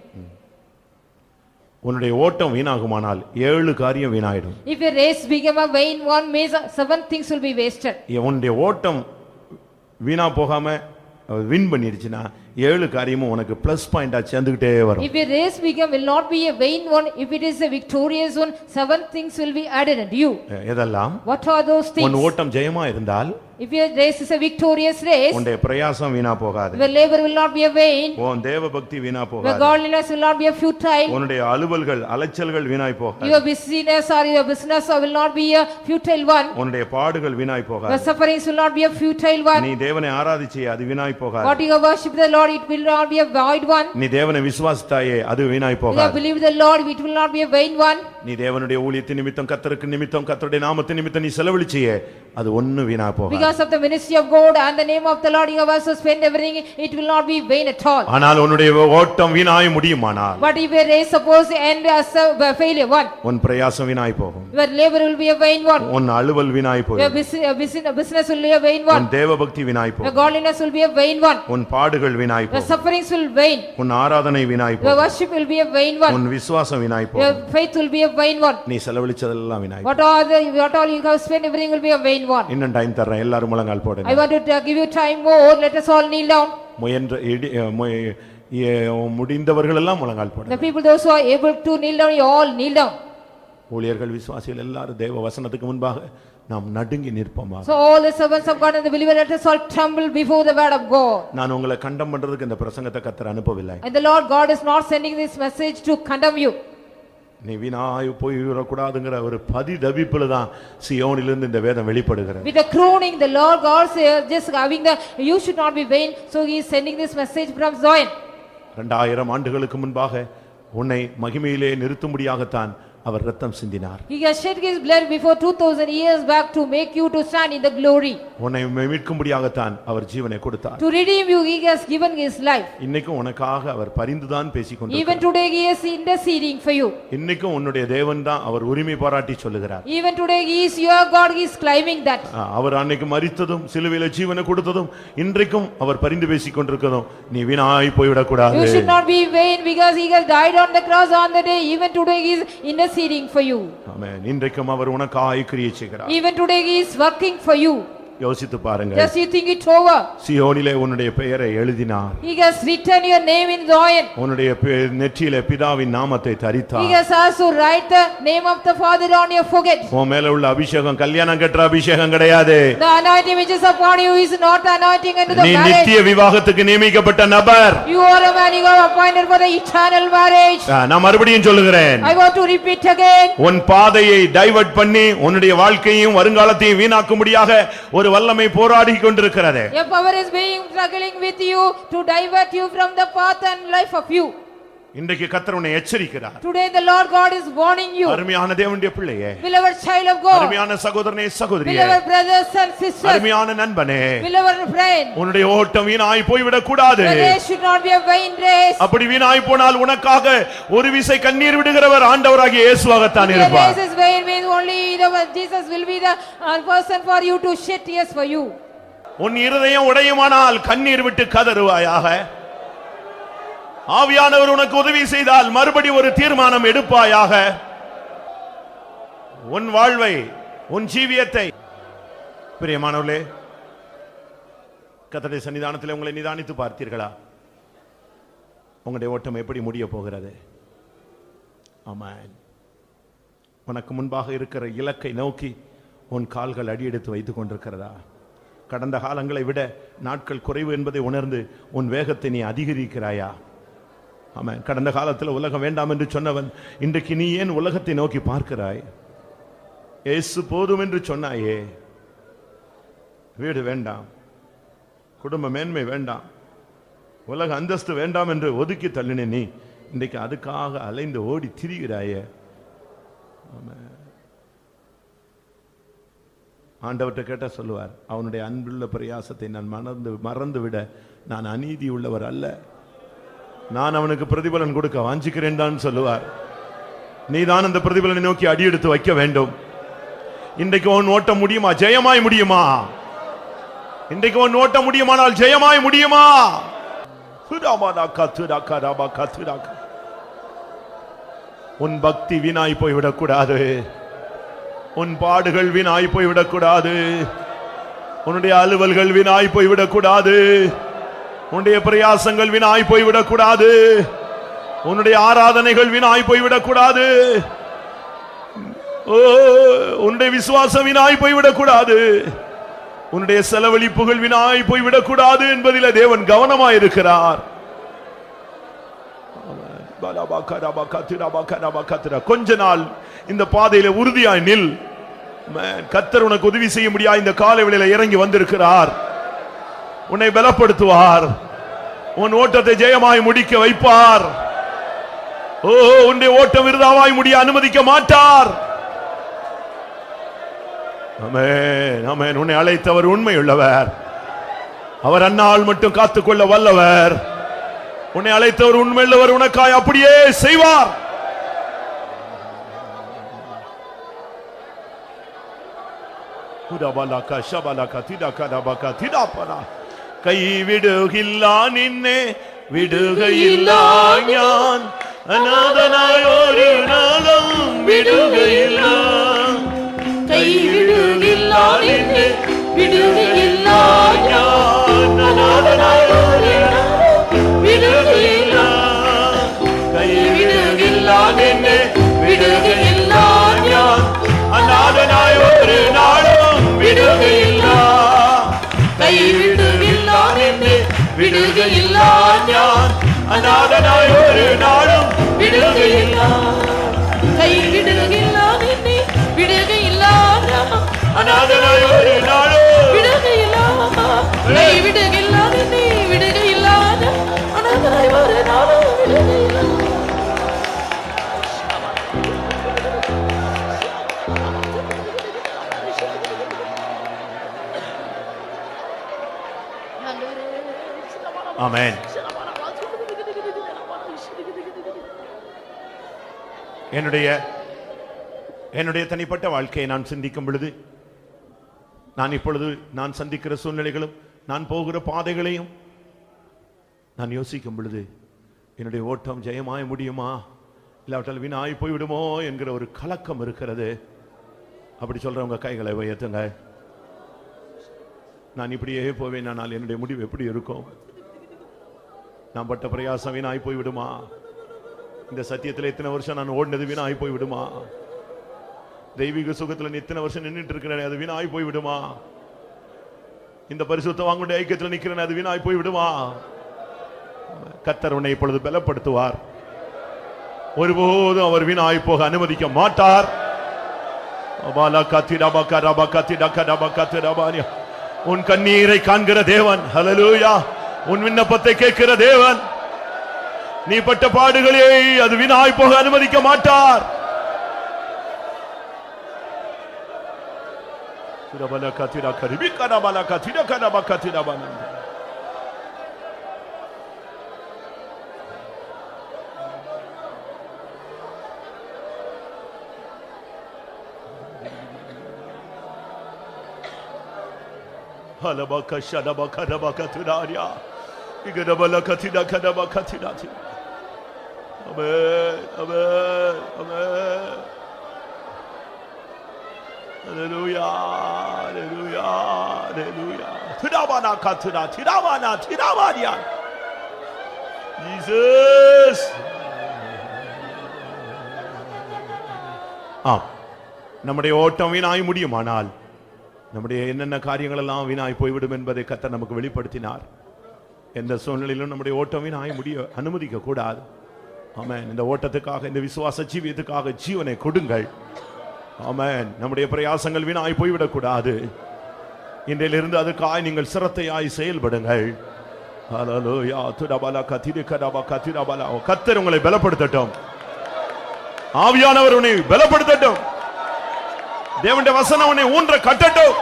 உன்னுடைய ஓட்டம் வீணாகுமானால் ஏழு காரியம் வீணாயிடும் If your race become a vain one means seven things will be wasted. உன்னுடைய ஓட்டம் வீணாக போகாமல் win பண்ணிடுச்சுன்னா ஏழு காரியமும் உனக்கு பிளஸ் பாயிண்டா சேர்ந்துகிட்டே வரும் If your race become will not be a vain one, if it is a victorious one, seven things will be added unto you. எதெல்லாம் What are those உன் things? ஓட்டம் ஜெயமா இருந்தால் If your race is a victorious race, உன்னுடைய பிரயாசம் வீணா போகாது Your labor will not be a vain, உன் தேவ பக்தி வீணா your போகாது godliness will not be a futile, உன்னுடைய அலுவல்கள் அலைச்சல்கள் வீணாய் போகாது your busyness or your business will not be a futile one, உன்னுடைய பாடுகள் வீணாய் your போகாது sufferings will not be a futile one. நீ தேவனை ஆராதிச்சே அது வீணாய் போகாது What you have worshipped the Lord, it will not be a void one. நீ தேவனை விசுவாசித்தாயே அது வீணாய் You have போகாது believed the Lord, it will not be a vain one. நீ தேவனுடைய ஊழியத்தின் நிமித்தம் கத்தருக்கு நிமித்தம் கத்தருடைய நாமத்தின் நிமித்தம் நீ செலவழிச்சியே அது ஒண்ணு வீணா போகாது Because of the ministry of God and the name of the Lord, you have also spent everything, it will not be vain at all. ஆனால் உன்னுடைய ஓட்டம் வீணாய் முடியுமானால் But if your race suppose end as a failure one, உன் பிரயாசம் வீணாய் போகும் your labor will be a vain one, உன் அலுவல் வீணாய் your போகும் your busi- business will be a vain உன் one, தேவ பக்தி வீணாய் your போகும் godliness will be a vain one, உன் பாடுகள் வீணாய் your போகும் sufferings will vain, உன் ஆராதனை வீணாய் your போகும் worship will be a vain one, உன் விசுவாசம் வீணாய் your போகும் faith will be a vain one. நீ செலவழிச்சதெல்லாம் வீணாய் What all the, what all you have spent, everything will be a vain one. இன்னும் டைம் தர்றேன் எல்லாரும் முழங்கால் I போடுங்க want to uh, give you time more, let us all kneel down. முயன்ற முடிந்தவர்கள் எல்லாம் முழங்கால் The போடுங்க people, those who are able to kneel down, you all kneel down. ஊழியர்கள் விசுவாசிகள் எல்லாரும் தேவ வசனத்துக்கு முன்பாக நாம் நடுங்கி நிற்போமா So all the servants of God and the believer, let us all tremble before the word of God. நான் உங்களை கண்டம் பண்றதுக்கு இந்த பிரசங்கத்தை கத்தர் அனுப்பவில்லை And the Lord God is not sending this message to condemn you. நீ வீணாய் போய்விடக்கூடாதுங்கிற ஒரு பதிதவிப்புல தான் சியோனிலிருந்து இந்த வேதம் வெளிப்படுகிறது With the crooning, the Lord God says, just having the, you should not be vain, so he is sending this message from Zion. இரண்டாயிரம் ஆண்டுகளுக்கு முன்பாக உன்னை மகிமையிலே நிறுத்தும்படியாகத்தான் அவர் ரத்தம் சிந்தினார் He has shed his blood before 2000 years back to make you to stand in the glory. உன்னை மீட்கும்படியாகத்தான் அவர் ஜீவனை கொடுத்தார் To redeem you, he has given his life. இன்னைக்கும் உனக்காக அவர் பரிந்துதான் பேசிக் Even கொண்டிருக்கிறார் today, he is interceding for you. இன்னைக்கும் உன்னுடைய தேவன் தான் அவர் உரிமை பாராட்டி சொல்லுகிறார் Even today, he is your God, he is claiming that. அவர் அன்னைக்கு மரித்ததும் சிலுவையில ஜீவனை கொடுத்ததும் இன்றைக்கும் அவர் பரிந்து பேசிக் கொண்டிருக்கிறதும் நீ வீணாய் போய்விடக்கூடாது You should not be vain because he has died on the cross on the day. Even today, he is interceding for you. ஆமென் இன்றைக்கும் அவர் உனக்காய் கிரியை செய்கிறார் Even today, he is working for you. யோசித்து பாருங்க Just you think it over. சியோனிலே உன்னுடைய பெயரை எழுதினார் He has written your name in Zion. உன்னுடைய நெற்றியிலே பிதாவின் நாமத்தை He தரித்தார் has also write the name of the Father on your forehead. உன் மேல உள்ள அபிஷேகம் கல்யாணம் கட்டுற அபிஷேகம் கிடையாது The anointing which is upon you is not anointing unto the நீ marriage. நித்திய விவாகத்துக்கு நியமிக்கப்பட்ட நபர் You are a man, you are appointed for the eternal marriage. நான் மறுபடியும் சொல்லுகிறேன் I want to repeat again. உன் பாதையை டைவர்ட் பண்ணி உன்னுடைய வாழ்க்கையும் வருங்காலத்தையும் வீணாக்கும்படியாக ஒரு ஒரு வல்லமை போராடி கொண்டிருக்கிறது Your power is being struggling with you to divert you from the path and life of you. இன்றைக்கு கத்தர் உன்னை எச்சரிக்கிறார் Today the Lord God is warning you. அருமையான தேவனுடைய பிள்ளையே Beloved child of God. அருமையான சகோதரனே சகோதரியே Beloved brothers and sisters. அருமையான நண்பனே Beloved friend. உன்னுடைய ஓட்டம் வீணாய் போய்விடக் கூடாது The race should not be a vain race. அப்படி வீணாய் போனால் உனக்காக ஒரு விசை கண்ணீர் விடுகிறவர் ஆண்டவராகிய இயேசுவாகத்தான் The இருப்பார் race is vain means only the Jesus will be the uh, person for you to shed tears for you. உன் இருதயம் உடையுமானால் கண்ணீர் விட்டு கதறுவாயாக ஆவியானவர் உனக்கு உதவி செய்தால் மறுபடி ஒரு தீர்மானம் எடுப்பாயாக. உன் வாழ்வை உன் ஜீவியத்தை. பிரியமானவர்களே கத்தடை சன்னிதானத்தில் உங்களை நிதானித்து பார்த்தீர்களா? உங்களுடைய ஓட்டம் எப்படி முடிய போகிறது? ஆமாம் உனக்கு முன்பாக இருக்கிற இலக்கை நோக்கி உன் கால்கள் அடியெடுத்து வைத்துக் கொண்டிருக்கிறதா? கடந்த காலங்களை விட நாட்கள் குறைவு என்பதை உணர்ந்து உன் வேகத்தை நீ அதிகரிக்கிறாயா? ஆமாம் கடந்த காலத்தில் உலகம் வேண்டாம் என்று சொன்னவன் இன்றைக்கு நீ ஏன் உலகத்தை நோக்கி பார்க்கிறாய்? ஏசு போதும் என்று சொன்னாயே. வீடு வேண்டாம். குடும்ப மேன்மை வேண்டாம். உலக அந்தஸ்து வேண்டாம் என்று ஒதுக்கி தள்ளின நீ இன்றைக்கு அதுக்காக அலைந்து ஓடி திரிகிறாயே. ஆமென். ஆண்டவர்கிட்ட கேட்டால் சொல்லுவார் அவனுடைய அன்புள்ள பிரயாசத்தை நான் மறந்து மறந்து விட நான் அநீதி உள்ளவர் அல்ல. நான் அவனுக்கு பிரதிபலன் கொடுக்க வாஞ்சிக்கிறேன் தான் சொல்லுவார். நீதான் அந்த பிரதிபலனை நோக்கி அடியெடுத்து வைக்க வேண்டும். இன்றைக்கு உன் ஓட்ட முடியுமா? ஜெயமாய் முடியுமா? இன்றைக்கு உன் ஓட்ட முடியுமானால் ஜெயமாய் முடியுமா? ராபாக்கா, உன் பக்தி வீணாய் போய்விடக் கூடாது உன் பாடுகள் வீணாய் போய்விடக் கூடாது உன்னுடைய அலுவல்கள் வீணாய் போய்விடக் கூடாது உன்னுடைய பிரயாசங்கள் வீணாய் போய்விடக் கூடாது உன்னுடைய ஆராதனைகள் வீணாய் போய்விடக் கூடாது ஓ உன்னுடைய விசுவாசம் வீணாய் போய்விடக் கூடாது உன்னுடைய செலவழிப்புகள் வீணாய் போய்விடக் கூடாது என்பதில் தேவன் கவனமாயிருக்கிறார். கொஞ்ச நாள் இந்த பாதையில உறுதியாய் நில். கத்தர் உனக்கு உதவி செய்ய முடியா இந்த காலை வேளையில இறங்கி வந்திருக்கிறார். உன்னை பலப்படுத்துவார். உன் ஓட்டத்தை ஜெயமாய் முடிக்க வைப்பார். ஓ உன்னை ஓட்டம் விருதாவாய் முடிய அனுமதிக்க மாட்டார். உன்னை அழைத்தவர் உண்மை உள்ளவர் அவர் அன்னால் மட்டும் காத்துக்கொள்ள வல்லவர். உன்னை அழைத்தவர் உண்மையுள்ளவர் உனக்காய் அப்படியே செய்வார். குடபாலாக்கா ஷபாலாக்கா திடாக்கா டபாக்கா திடாப்பனா കൈവിടുകില്ല നിന്നെ വിടുകയില്ല ഞാൻ അനാഥനായ ഒരു നാളും വിടുകയില്ല കൈവിടുകില്ല നിന്നെ വിടുകയില്ല என்னுடைய என்னுடைய தனிப்பட்ட வாழ்க்கையை நான் சிந்திக்கும் பொழுது நான் இப்பொழுது நான் சந்திக்கிற சூழ்நிலைகளும் நான் போகிற பாதைகளையும் நான் யோசிக்கும் பொழுது என்னுடைய ஓட்டம் ஜெயமாய முடியுமா? இல்லாவிட்டால் வீணாய் போய்விடுமோ? என்கிற ஒரு கலக்கம் இருக்கிறது. அப்படி சொல்றவங்க கைகளை உயர்த்துங்க. நான் இப்படியே போவேன் ஆனால் என்னுடைய முடிவு எப்படி இருக்கும்? நான் பட்ட பிரயாசம் வீணாய் போய்விடுமா? இந்த சத்தியத்தில் இத்தனை வருஷம் நான் ஓடினது வீணாகி போய் விடுமா? தெய்வீக சுகத்துல இத்தனை வருஷம் நின்றுட்டு இருக்கிறேன் அது வீணாகி போய் விடுமா? இந்த பரிசுத்த வாங்குடைய ஐக்கியத்தில் நிற்கிறேன் அது வீணாய் போய் விடுமா? கத்தர் உன்னை இப்பொழுது பலப்படுத்துவார். ஒருபோதும் அவர் வீணாய் போக அனுமதிக்க மாட்டார். காத்தி காத்தி உன் கண்ணீரை காண்கிற தேவன் ஹalleluya. உன் விண்ணப்பத்தை கேட்கிற தேவன். நீ பட்ட பாடுகளே அது வினாய் போக அனுமதிக்க மாட்டார் ரபல கத்திரா கருவி கனபல கத்திர கனப கத்திரபானந்த ஹலபக ஷலபக ரபக துராரியா இக ரபல கத்திர கனப கத்திராச்சினா Amen. Amen. Amen. Hallelujah. Hallelujah. Hallelujah. Tidabana katuna. Tidabana. Tidabania. Jesus. ஆம் நம்முடைய ஓட்டம் வீணாய் முடியுமானால் நம்முடைய என்னென்ன காரியங்கள் எல்லாம் வீணாய் போய்விடும் என்பதை கத்த நமக்கு வெளிப்படுத்தினார் எந்த சூழ்நிலையிலும் நம்முடைய ஓட்டம் வீணாய் முடிய அனுமதிக்க கூடாது ஆமேன். இந்த ஓட்டத்துக்காக இந்த விசுவாச ஜீவியத்துக்காக ஜீவனை கொடுங்கள். ஆமேன். நம்முடைய பிரயாசங்கள் வீணாய் போய்விடக்கூடாது. இன்றையிலிருந்து அதுக்காய் நீங்கள் சிரத்தையாய் செயல்படுங்கள். கத்தர் உங்களை பலப்படுத்தட்டும். ஆவியானவர் உன்னை பலப்படுத்தட்டும். தேவண்ட வசனம் உன்னை ஊன்ற கட்டட்டும்.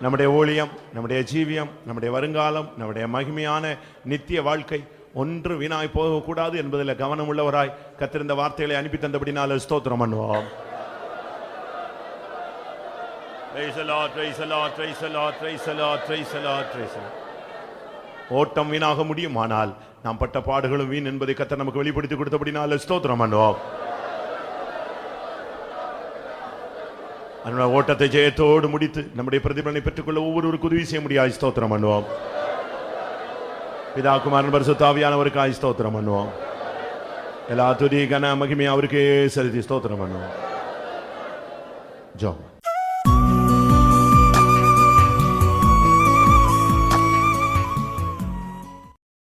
நம்முடைய ஊழியம் நம்முடைய ஜீவியம் நம்முடைய வருங்காலம் நம்முடைய மகிமையான நித்திய வாழ்க்கை ஒன்று வீணாய் போகக்கூடாது என்பதில் கவனம் உள்ளவராய் கத்திருந்த வார்த்தைகளை அனுப்பி தந்தபடினால ஸ்தோத்திரம் பண்ணுவோம். ஓட்டம் வீணாக முடியுமானால் நாம் பட்ட பாடுகளும் வீண் என்பதை கத்த நமக்கு வெளிப்படுத்தி கொடுத்தபடினால ஸ்தோத்திரம் பண்ணுவோம் அதனால ஓட்டத்தை ஜெயத்தோடு முடித்து நம்முடைய பிரதிபலனை பெற்றுக்கொள்ள ஒவ்வொருவருக்கு உதவி செய்ய முடியாது ஸ்தோத்திரம் பண்ணுவோம். பிதா குமாரன் பரிசுத்தாவியானவருக்காய் ஸ்தோத்திரம் பண்ணுவோம். எல்லா துதி கன மகிமையும் அவருக்கே செலுத்தி ஸ்தோத்திரம் பண்ணுவோம். ஜோம்.